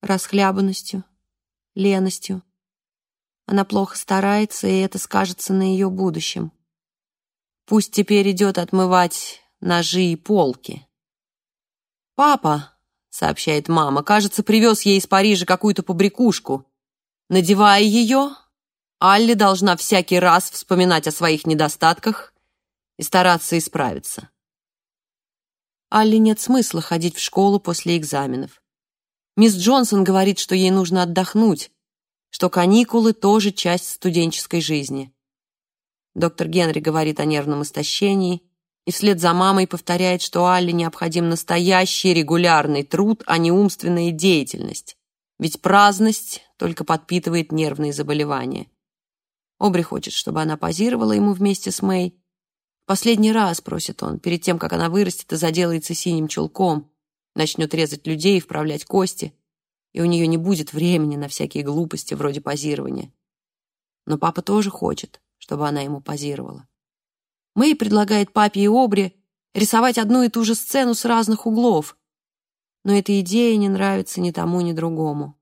расхлябанностью, леностью. Она плохо старается, и это скажется на ее будущем. Пусть теперь идет отмывать ножи и полки. «Папа», — сообщает мама, кажется, привез ей из Парижа какую-то побрякушку. Надевая ее, Алли должна всякий раз вспоминать о своих недостатках и стараться исправиться. Алли нет смысла ходить в школу после экзаменов. Мисс Джонсон говорит, что ей нужно отдохнуть, что каникулы тоже часть студенческой жизни. Доктор Генри говорит о нервном истощении и вслед за мамой повторяет, что Алле необходим настоящий регулярный труд, а не умственная деятельность, ведь праздность только подпитывает нервные заболевания. Обри хочет, чтобы она позировала ему вместе с Мэй. Последний раз, просит он, перед тем, как она вырастет и заделается синим чулком, начнет резать людей и вправлять кости, и у нее не будет времени на всякие глупости вроде позирования. Но папа тоже хочет, чтобы она ему позировала. Мэй предлагает папе и Обре рисовать одну и ту же сцену с разных углов, но эта идея не нравится ни тому, ни другому.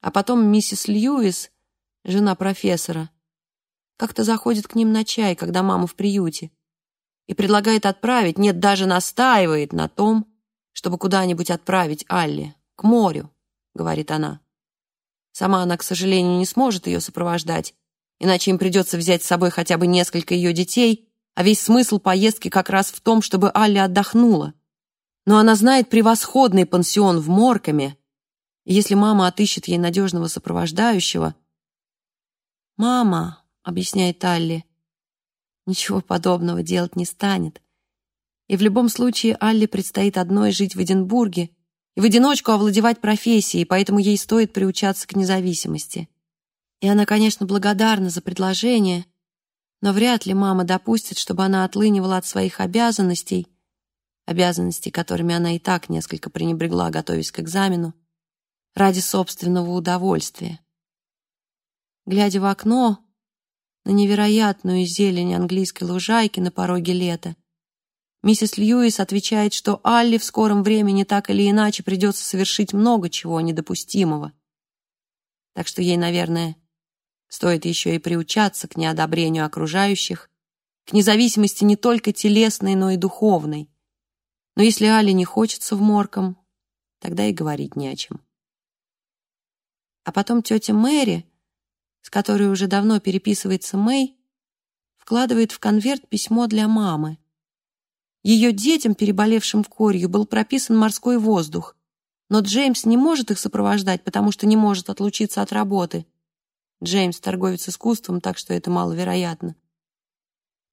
А потом миссис Льюис, жена профессора, как-то заходит к ним на чай, когда мама в приюте, и предлагает отправить, нет, даже настаивает на том, чтобы куда-нибудь отправить Алли, к морю, говорит она. Сама она, к сожалению, не сможет ее сопровождать, иначе им придется взять с собой хотя бы несколько ее детей, а весь смысл поездки как раз в том, чтобы Алли отдохнула. Но она знает превосходный пансион в Моркаме, и если мама отыщет ей надежного сопровождающего... «Мама», — объясняет Алли, — «ничего подобного делать не станет. И в любом случае Алле предстоит одной жить в Эдинбурге и в одиночку овладевать профессией, поэтому ей стоит приучаться к независимости. И она, конечно, благодарна за предложение, но вряд ли мама допустит, чтобы она отлынивала от своих обязанностей, обязанностей, которыми она и так несколько пренебрегла, готовясь к экзамену, ради собственного удовольствия. Глядя в окно на невероятную зелень английской лужайки на пороге лета, Миссис Льюис отвечает, что Алли в скором времени так или иначе придется совершить много чего недопустимого. Так что ей, наверное, стоит еще и приучаться к неодобрению окружающих, к независимости не только телесной, но и духовной. Но если Али не хочется в морком, тогда и говорить не о чем. А потом тетя Мэри, с которой уже давно переписывается Мэй, вкладывает в конверт письмо для мамы. Ее детям, переболевшим корью, был прописан морской воздух. Но Джеймс не может их сопровождать, потому что не может отлучиться от работы. Джеймс — торговец искусством, так что это маловероятно.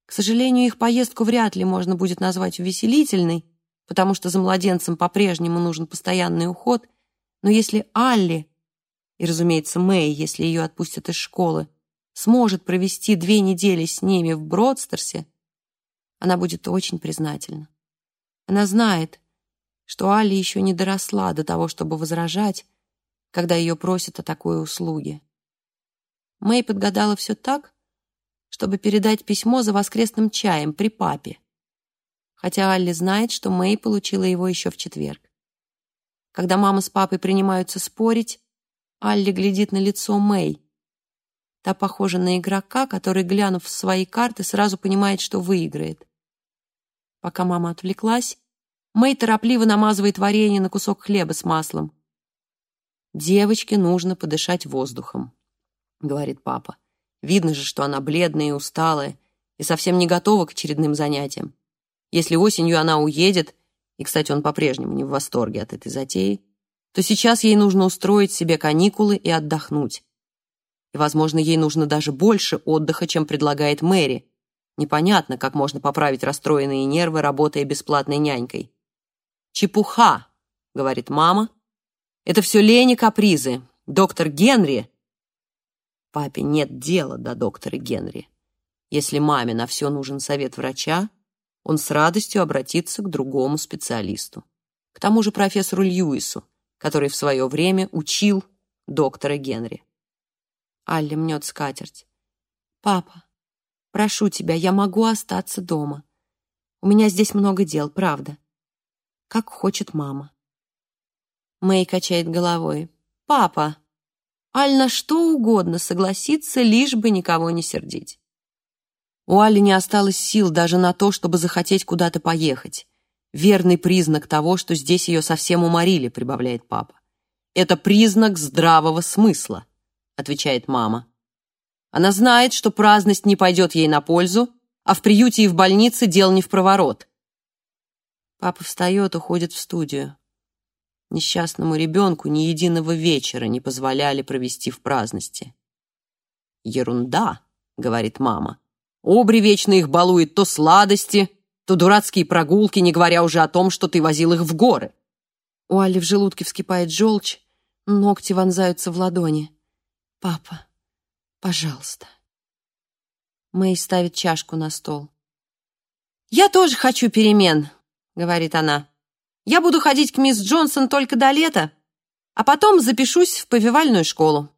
К сожалению, их поездку вряд ли можно будет назвать увеселительной, потому что за младенцем по-прежнему нужен постоянный уход, но если Алли, и, разумеется, Мэй, если ее отпустят из школы, сможет провести две недели с ними в Бродстерсе, она будет очень признательна. Она знает, что Али еще не доросла до того, чтобы возражать, когда ее просят о такой услуге. Мэй подгадала все так, чтобы передать письмо за воскресным чаем при папе, хотя Алли знает, что Мэй получила его еще в четверг. Когда мама с папой принимаются спорить, Алли глядит на лицо Мэй. Та похожа на игрока, который, глянув в свои карты, сразу понимает, что выиграет. Пока мама отвлеклась, Мэй торопливо намазывает варенье на кусок хлеба с маслом. «Девочке нужно подышать воздухом», — говорит папа. Видно же, что она бледная и усталая, и совсем не готова к очередным занятиям. Если осенью она уедет, и, кстати, он по-прежнему не в восторге от этой затеи, то сейчас ей нужно устроить себе каникулы и отдохнуть. И, возможно, ей нужно даже больше отдыха, чем предлагает Мэри. Непонятно, как можно поправить расстроенные нервы, работая бесплатной нянькой. «Чепуха», — говорит мама. «Это все лень и капризы. Доктор Генри...» Папе нет дела до доктора Генри. Если маме на все нужен совет врача, он с радостью обратится к другому специалисту. К тому же профессору Льюису, который в свое время учил доктора Генри. Алли мнет скатерть. «Папа, прошу тебя, я могу остаться дома. У меня здесь много дел, правда как хочет мама. Мэй качает головой. «Папа, Аль на что угодно согласится, лишь бы никого не сердить». У Али не осталось сил даже на то, чтобы захотеть куда-то поехать. Верный признак того, что здесь ее совсем уморили, прибавляет папа. Это признак здравого смысла, отвечает мама. Она знает, что праздность не пойдет ей на пользу, а в приюте и в больнице дел не в проворот. Папа встает, уходит в студию. Несчастному ребенку ни единого вечера не позволяли провести в праздности. «Ерунда», — говорит мама. «Обри вечно их балует то сладости, то дурацкие прогулки, не говоря уже о том, что ты возил их в горы». У Али в желудке вскипает желчь, ногти вонзаются в ладони. «Папа, пожалуйста». Мэй ставит чашку на стол. «Я тоже хочу перемен», — говорит она. «Я буду ходить к мисс Джонсон только до лета, а потом запишусь в повивальную школу».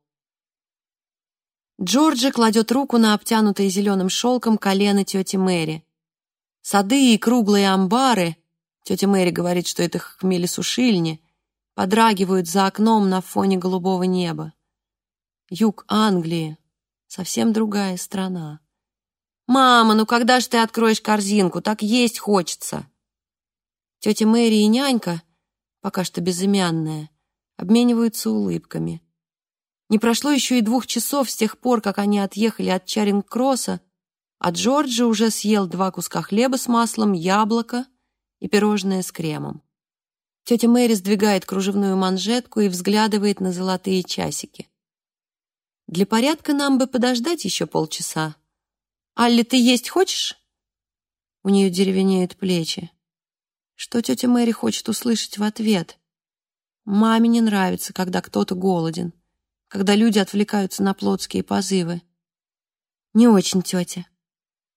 Джорджи кладет руку на обтянутое зеленым шелком колено тети Мэри. Сады и круглые амбары, тетя Мэри говорит, что это хмели-сушильни, подрагивают за окном на фоне голубого неба. Юг Англии — совсем другая страна. «Мама, ну когда же ты откроешь корзинку? Так есть хочется!» Тетя Мэри и нянька, пока что безымянная, обмениваются улыбками. Не прошло еще и двух часов с тех пор, как они отъехали от Чаринг-Кросса, а Джорджи уже съел два куска хлеба с маслом, яблоко и пирожное с кремом. Тетя Мэри сдвигает кружевную манжетку и взглядывает на золотые часики. «Для порядка нам бы подождать еще полчаса. Алли, ты есть хочешь?» У нее деревенеют плечи. Что тетя Мэри хочет услышать в ответ? Маме не нравится, когда кто-то голоден, когда люди отвлекаются на плотские позывы. Не очень, тетя.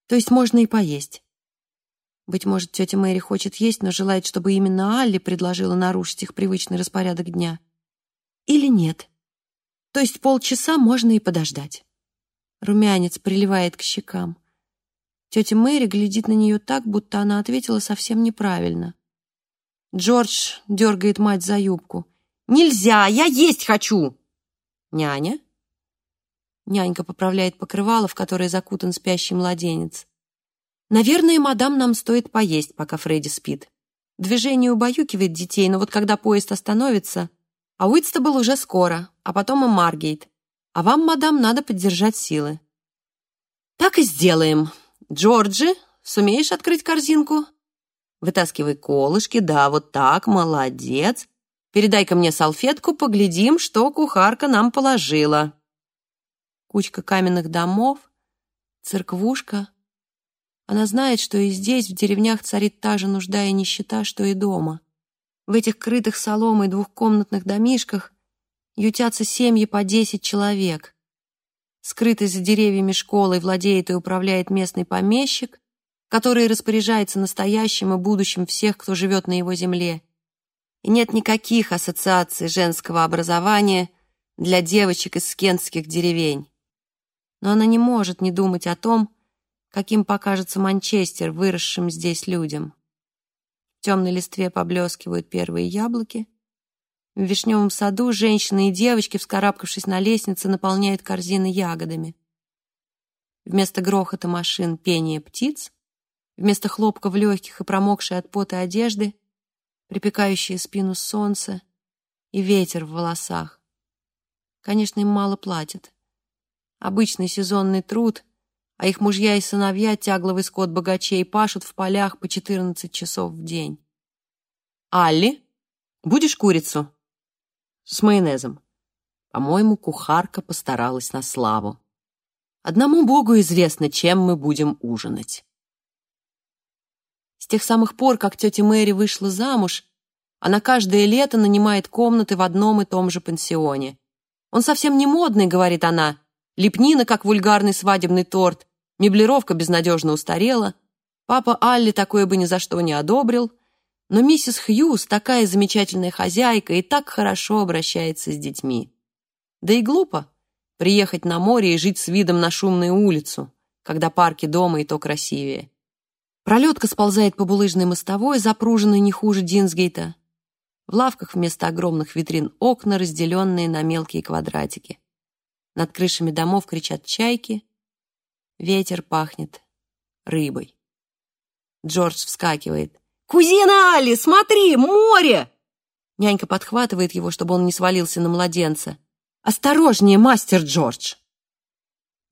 То есть можно и поесть. Быть может, тетя Мэри хочет есть, но желает, чтобы именно Алли предложила нарушить их привычный распорядок дня. Или нет. То есть полчаса можно и подождать. Румянец приливает к щекам. Тетя Мэри глядит на нее так, будто она ответила совсем неправильно. Джордж дергает мать за юбку. «Нельзя! Я есть хочу!» «Няня?» Нянька поправляет покрывало, в которое закутан спящий младенец. «Наверное, мадам, нам стоит поесть, пока Фредди спит. Движение убаюкивает детей, но вот когда поезд остановится... А Уитстабл уже скоро, а потом и Маргейт. А вам, мадам, надо поддержать силы». «Так и сделаем», Джорджи, сумеешь открыть корзинку? Вытаскивай колышки, да, вот так, молодец. Передай-ка мне салфетку, поглядим, что кухарка нам положила. Кучка каменных домов, церквушка. Она знает, что и здесь, в деревнях, царит та же нужда и нищета, что и дома. В этих крытых соломой двухкомнатных домишках ютятся семьи по десять человек. Скрытый за деревьями школой владеет и управляет местный помещик, который распоряжается настоящим и будущим всех, кто живет на его земле. И нет никаких ассоциаций женского образования для девочек из скентских деревень. Но она не может не думать о том, каким покажется Манчестер выросшим здесь людям. В темной листве поблескивают первые яблоки. В вишневом саду женщины и девочки, вскарабкавшись на лестнице, наполняют корзины ягодами. Вместо грохота машин — пение птиц, вместо хлопка в легких и промокшей от пота одежды — припекающее спину солнце и ветер в волосах. Конечно, им мало платят. Обычный сезонный труд, а их мужья и сыновья, тягловый скот богачей, пашут в полях по 14 часов в день. «Алли, будешь курицу?» «С майонезом». По-моему, кухарка постаралась на славу. Одному Богу известно, чем мы будем ужинать. С тех самых пор, как тетя Мэри вышла замуж, она каждое лето нанимает комнаты в одном и том же пансионе. «Он совсем не модный», — говорит она. «Лепнина, как вульгарный свадебный торт. Меблировка безнадежно устарела. Папа Алли такое бы ни за что не одобрил. Но миссис Хьюз такая замечательная хозяйка и так хорошо обращается с детьми. Да и глупо приехать на море и жить с видом на шумную улицу, когда парки дома и то красивее. Пролетка сползает по булыжной мостовой, запруженной не хуже Динсгейта. В лавках вместо огромных витрин окна, разделенные на мелкие квадратики. Над крышами домов кричат чайки. Ветер пахнет рыбой. Джордж вскакивает. «Кузина Али, смотри, море!» Нянька подхватывает его, чтобы он не свалился на младенца. «Осторожнее, мастер Джордж!»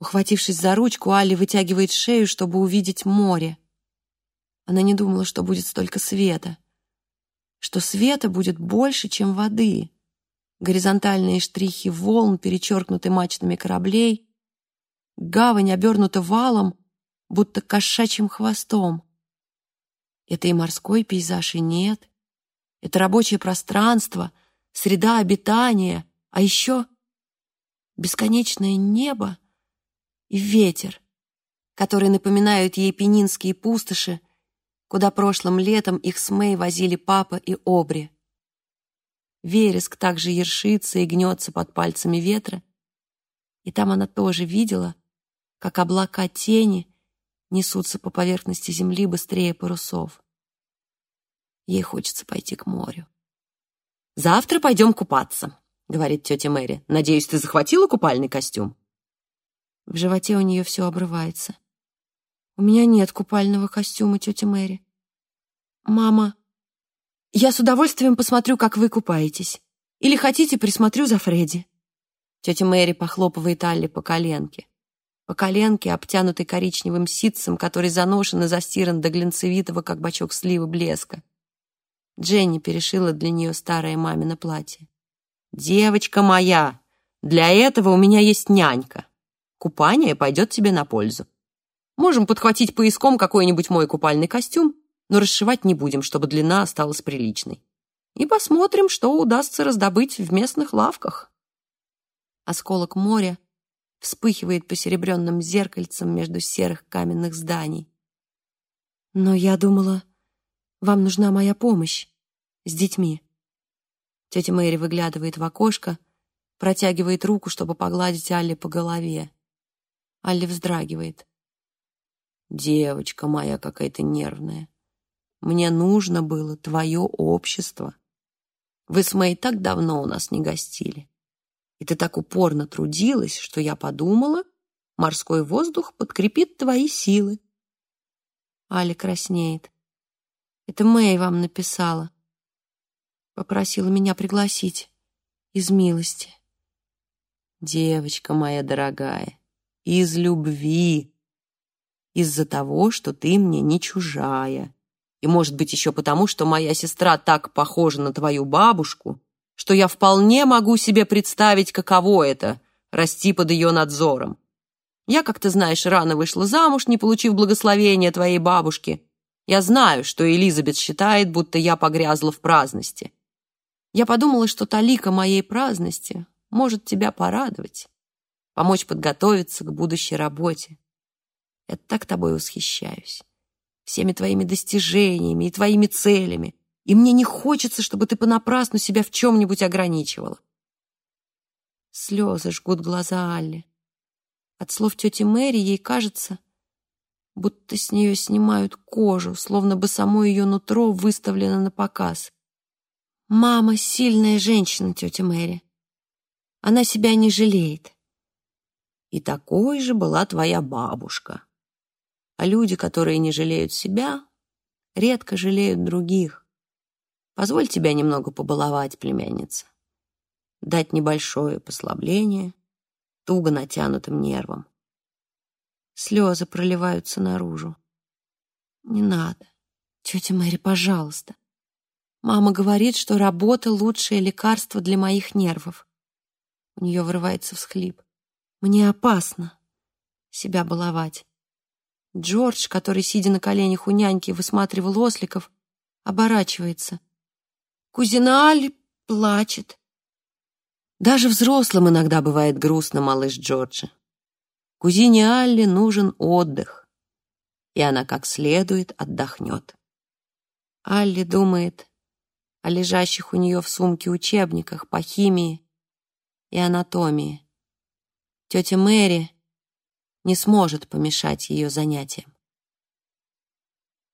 Ухватившись за ручку, Алли вытягивает шею, чтобы увидеть море. Она не думала, что будет столько света, что света будет больше, чем воды. Горизонтальные штрихи волн перечеркнуты мачтами кораблей, гавань обернута валом, будто кошачьим хвостом. Это и морской пейзаж, и нет. Это рабочее пространство, среда обитания, а еще бесконечное небо и ветер, которые напоминают ей пенинские пустоши, куда прошлым летом их с Мэй возили папа и Обри. Вереск также ершится и гнется под пальцами ветра, и там она тоже видела, как облака тени несутся по поверхности земли быстрее парусов. Ей хочется пойти к морю. «Завтра пойдем купаться», — говорит тетя Мэри. «Надеюсь, ты захватила купальный костюм?» В животе у нее все обрывается. «У меня нет купального костюма, тетя Мэри». «Мама, я с удовольствием посмотрю, как вы купаетесь. Или хотите, присмотрю за Фредди». Тетя Мэри похлопывает Алли по коленке. По коленке, обтянутой коричневым ситцем, который заношен и застиран до глинцевитого, как бачок сливы, блеска. Дженни перешила для нее старое мамино платье. «Девочка моя, для этого у меня есть нянька. Купание пойдет тебе на пользу. Можем подхватить пояском какой-нибудь мой купальный костюм, но расшивать не будем, чтобы длина осталась приличной. И посмотрим, что удастся раздобыть в местных лавках». Осколок моря вспыхивает посеребренным зеркальцем между серых каменных зданий. «Но я думала, вам нужна моя помощь с детьми». Тетя Мэри выглядывает в окошко, протягивает руку, чтобы погладить Алли по голове. Алли вздрагивает. «Девочка моя какая-то нервная. Мне нужно было твое общество. Вы с Мэй так давно у нас не гостили. И ты так упорно трудилась, что я подумала, морской воздух подкрепит твои силы». Али краснеет. «Это Мэй вам написала. Попросила меня пригласить из милости. Девочка моя дорогая, из любви, из-за того, что ты мне не чужая. И, может быть, еще потому, что моя сестра так похожа на твою бабушку, что я вполне могу себе представить, каково это — расти под ее надзором. Я, как ты знаешь, рано вышла замуж, не получив благословения твоей бабушки. Я знаю, что Элизабет считает, будто я погрязла в праздности. Я подумала, что талика моей праздности может тебя порадовать, помочь подготовиться к будущей работе. Я так тобой восхищаюсь. всеми твоими достижениями и твоими целями, и мне не хочется, чтобы ты понапрасну себя в чем-нибудь ограничивала. Слезы жгут глаза Алли. От слов тети Мэри ей кажется, будто с нее снимают кожу, словно бы само ее нутро выставлено на показ. «Мама — сильная женщина, тетя Мэри. Она себя не жалеет. И такой же была твоя бабушка. А люди, которые не жалеют себя, редко жалеют других. Позволь тебя немного побаловать, племянница. Дать небольшое послабление туго натянутым нервам. Слезы проливаются наружу. Не надо. Тетя Мэри, пожалуйста. Мама говорит, что работа — лучшее лекарство для моих нервов. У нее вырывается всхлип. Мне опасно себя баловать. Джордж, который, сидя на коленях у няньки, высматривал осликов, оборачивается. Кузина Али плачет. Даже взрослым иногда бывает грустно, малыш Джорджа. Кузине Алли нужен отдых, и она как следует отдохнет. Алли думает о лежащих у нее в сумке учебниках по химии и анатомии. Тетя Мэри не сможет помешать ее занятиям.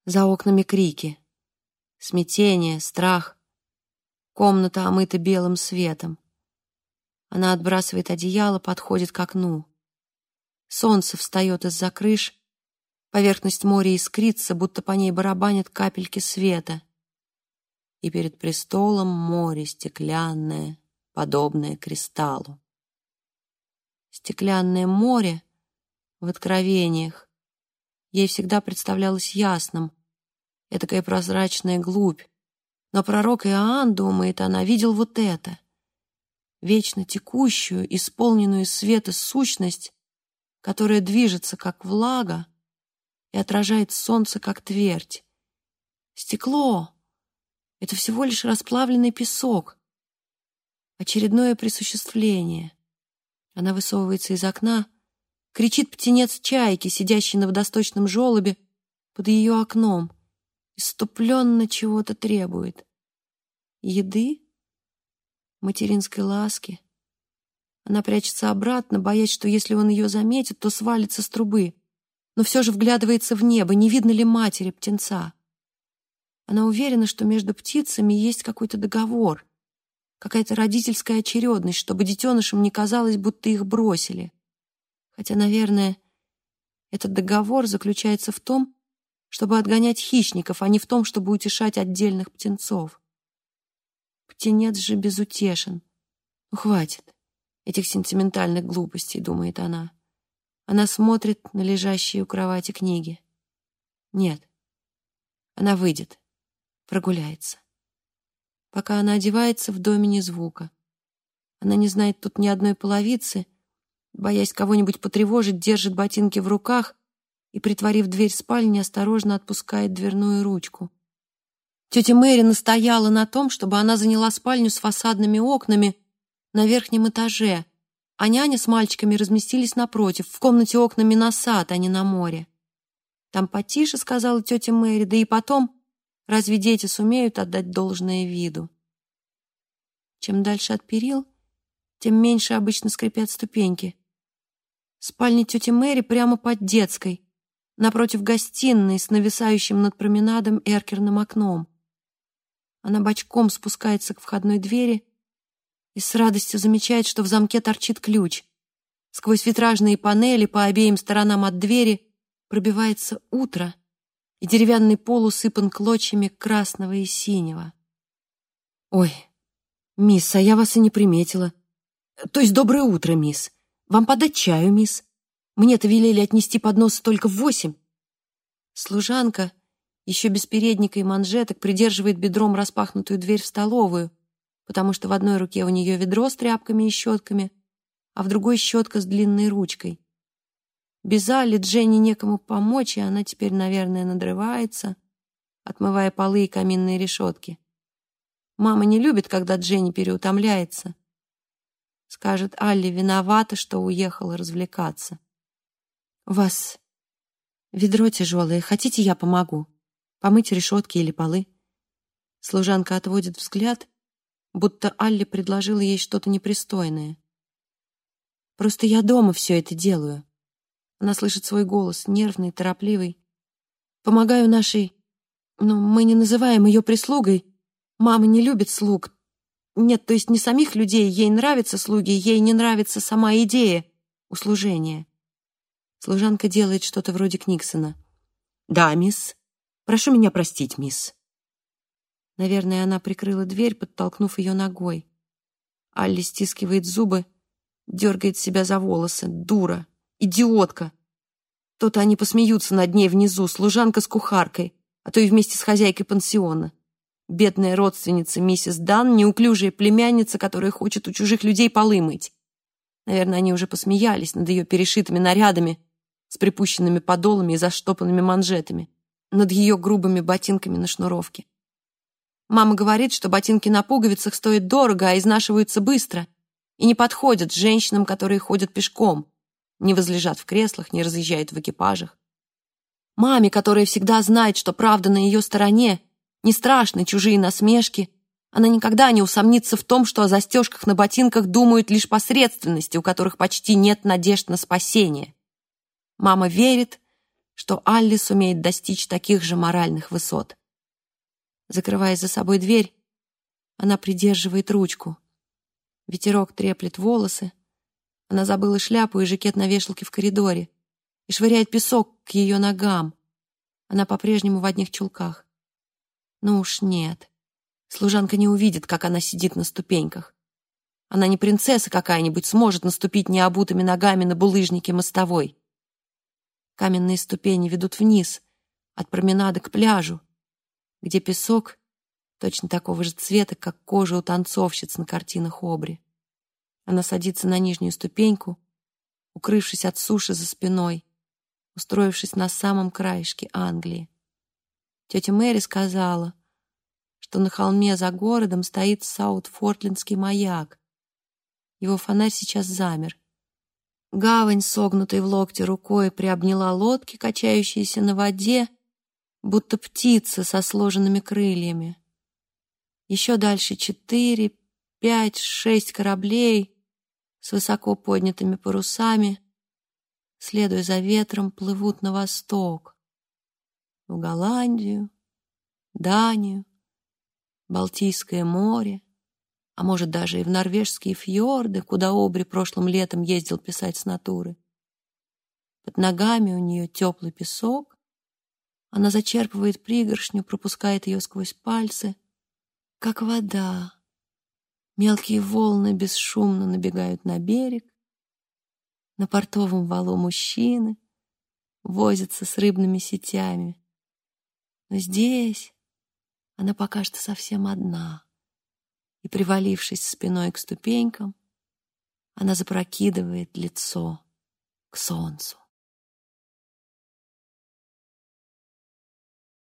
За окнами крики, смятение, страх. Комната омыта белым светом. Она отбрасывает одеяло, подходит к окну. Солнце встает из-за крыш, поверхность моря искрится, будто по ней барабанят капельки света. И перед престолом море стеклянное, подобное кристаллу. Стеклянное море в откровениях ей всегда представлялось ясным, этакая прозрачная глубь. Но пророк Иоанн, думает она, видел вот это — вечно текущую, исполненную света сущность, которая движется, как влага, и отражает солнце, как твердь. Стекло — это всего лишь расплавленный песок, очередное присуществление — она высовывается из окна, кричит птенец чайки, сидящий на водосточном желобе под ее окном, иступленно чего-то требует. Еды? Материнской ласки? Она прячется обратно, боясь, что если он ее заметит, то свалится с трубы, но все же вглядывается в небо, не видно ли матери птенца. Она уверена, что между птицами есть какой-то договор — какая-то родительская очередность, чтобы детенышам не казалось, будто их бросили. Хотя, наверное, этот договор заключается в том, чтобы отгонять хищников, а не в том, чтобы утешать отдельных птенцов. Птенец же безутешен. Ну, хватит этих сентиментальных глупостей, думает она. Она смотрит на лежащие у кровати книги. Нет, она выйдет, прогуляется пока она одевается в доме ни звука. Она не знает тут ни одной половицы, боясь кого-нибудь потревожить, держит ботинки в руках и, притворив дверь спальни, осторожно отпускает дверную ручку. Тетя Мэри настояла на том, чтобы она заняла спальню с фасадными окнами на верхнем этаже, а няня с мальчиками разместились напротив, в комнате окнами на сад, а не на море. «Там потише», — сказала тетя Мэри, «да и потом Разве дети сумеют отдать должное виду? Чем дальше от перил, тем меньше обычно скрипят ступеньки. Спальня тети Мэри прямо под детской, напротив гостиной с нависающим над променадом эркерным окном. Она бочком спускается к входной двери и с радостью замечает, что в замке торчит ключ. Сквозь витражные панели по обеим сторонам от двери пробивается утро — и деревянный пол усыпан клочьями красного и синего. «Ой, мисс, а я вас и не приметила. То есть доброе утро, мисс. Вам подать чаю, мисс? Мне-то велели отнести поднос только в восемь». Служанка, еще без передника и манжеток, придерживает бедром распахнутую дверь в столовую, потому что в одной руке у нее ведро с тряпками и щетками, а в другой щетка с длинной ручкой. Без Али Дженни некому помочь, и она теперь, наверное, надрывается, отмывая полы и каминные решетки. Мама не любит, когда Дженни переутомляется. Скажет, Алли виновата, что уехала развлекаться. «У вас «Ведро тяжелое. Хотите, я помогу? Помыть решетки или полы?» Служанка отводит взгляд, будто Алли предложила ей что-то непристойное. «Просто я дома все это делаю». Она слышит свой голос, нервный, торопливый. «Помогаю нашей... Ну, мы не называем ее прислугой. Мама не любит слуг. Нет, то есть не самих людей. Ей нравятся слуги, ей не нравится сама идея услужения». Служанка делает что-то вроде Книксона. «Да, мисс. Прошу меня простить, мисс». Наверное, она прикрыла дверь, подтолкнув ее ногой. Алли стискивает зубы, дергает себя за волосы. Дура! Идиотка! То-то они посмеются над ней внизу, служанка с кухаркой, а то и вместе с хозяйкой пансиона. Бедная родственница миссис Дан, неуклюжая племянница, которая хочет у чужих людей полы мыть. Наверное, они уже посмеялись над ее перешитыми нарядами, с припущенными подолами и заштопанными манжетами, над ее грубыми ботинками на шнуровке. Мама говорит, что ботинки на пуговицах стоят дорого, а изнашиваются быстро и не подходят женщинам, которые ходят пешком, не возлежат в креслах, не разъезжают в экипажах. Маме, которая всегда знает, что правда на ее стороне, не страшны чужие насмешки, она никогда не усомнится в том, что о застежках на ботинках думают лишь посредственности, у которых почти нет надежд на спасение. Мама верит, что Алли сумеет достичь таких же моральных высот. Закрывая за собой дверь, она придерживает ручку. Ветерок треплет волосы. Она забыла шляпу и жакет на вешалке в коридоре и швыряет песок к ее ногам. Она по-прежнему в одних чулках. Ну уж нет. Служанка не увидит, как она сидит на ступеньках. Она не принцесса какая-нибудь, сможет наступить необутыми ногами на булыжнике мостовой. Каменные ступени ведут вниз, от променада к пляжу, где песок точно такого же цвета, как кожа у танцовщиц на картинах Обри. Она садится на нижнюю ступеньку, укрывшись от суши за спиной, устроившись на самом краешке Англии. Тетя Мэри сказала, что на холме за городом стоит Саут-Фортлендский маяк. Его фонарь сейчас замер. Гавань, согнутой в локте рукой, приобняла лодки, качающиеся на воде, будто птица со сложенными крыльями. Еще дальше четыре, пять, шесть кораблей с высоко поднятыми парусами, следуя за ветром, плывут на восток, в Голландию, Данию, Балтийское море, а может даже и в норвежские фьорды, куда Обри прошлым летом ездил писать с натуры. Под ногами у нее теплый песок, она зачерпывает пригоршню, пропускает ее сквозь пальцы, как вода. Мелкие волны бесшумно набегают на берег. На портовом валу мужчины возятся с рыбными сетями. Но здесь она пока что совсем одна и, привалившись спиной к ступенькам, она запрокидывает лицо к солнцу.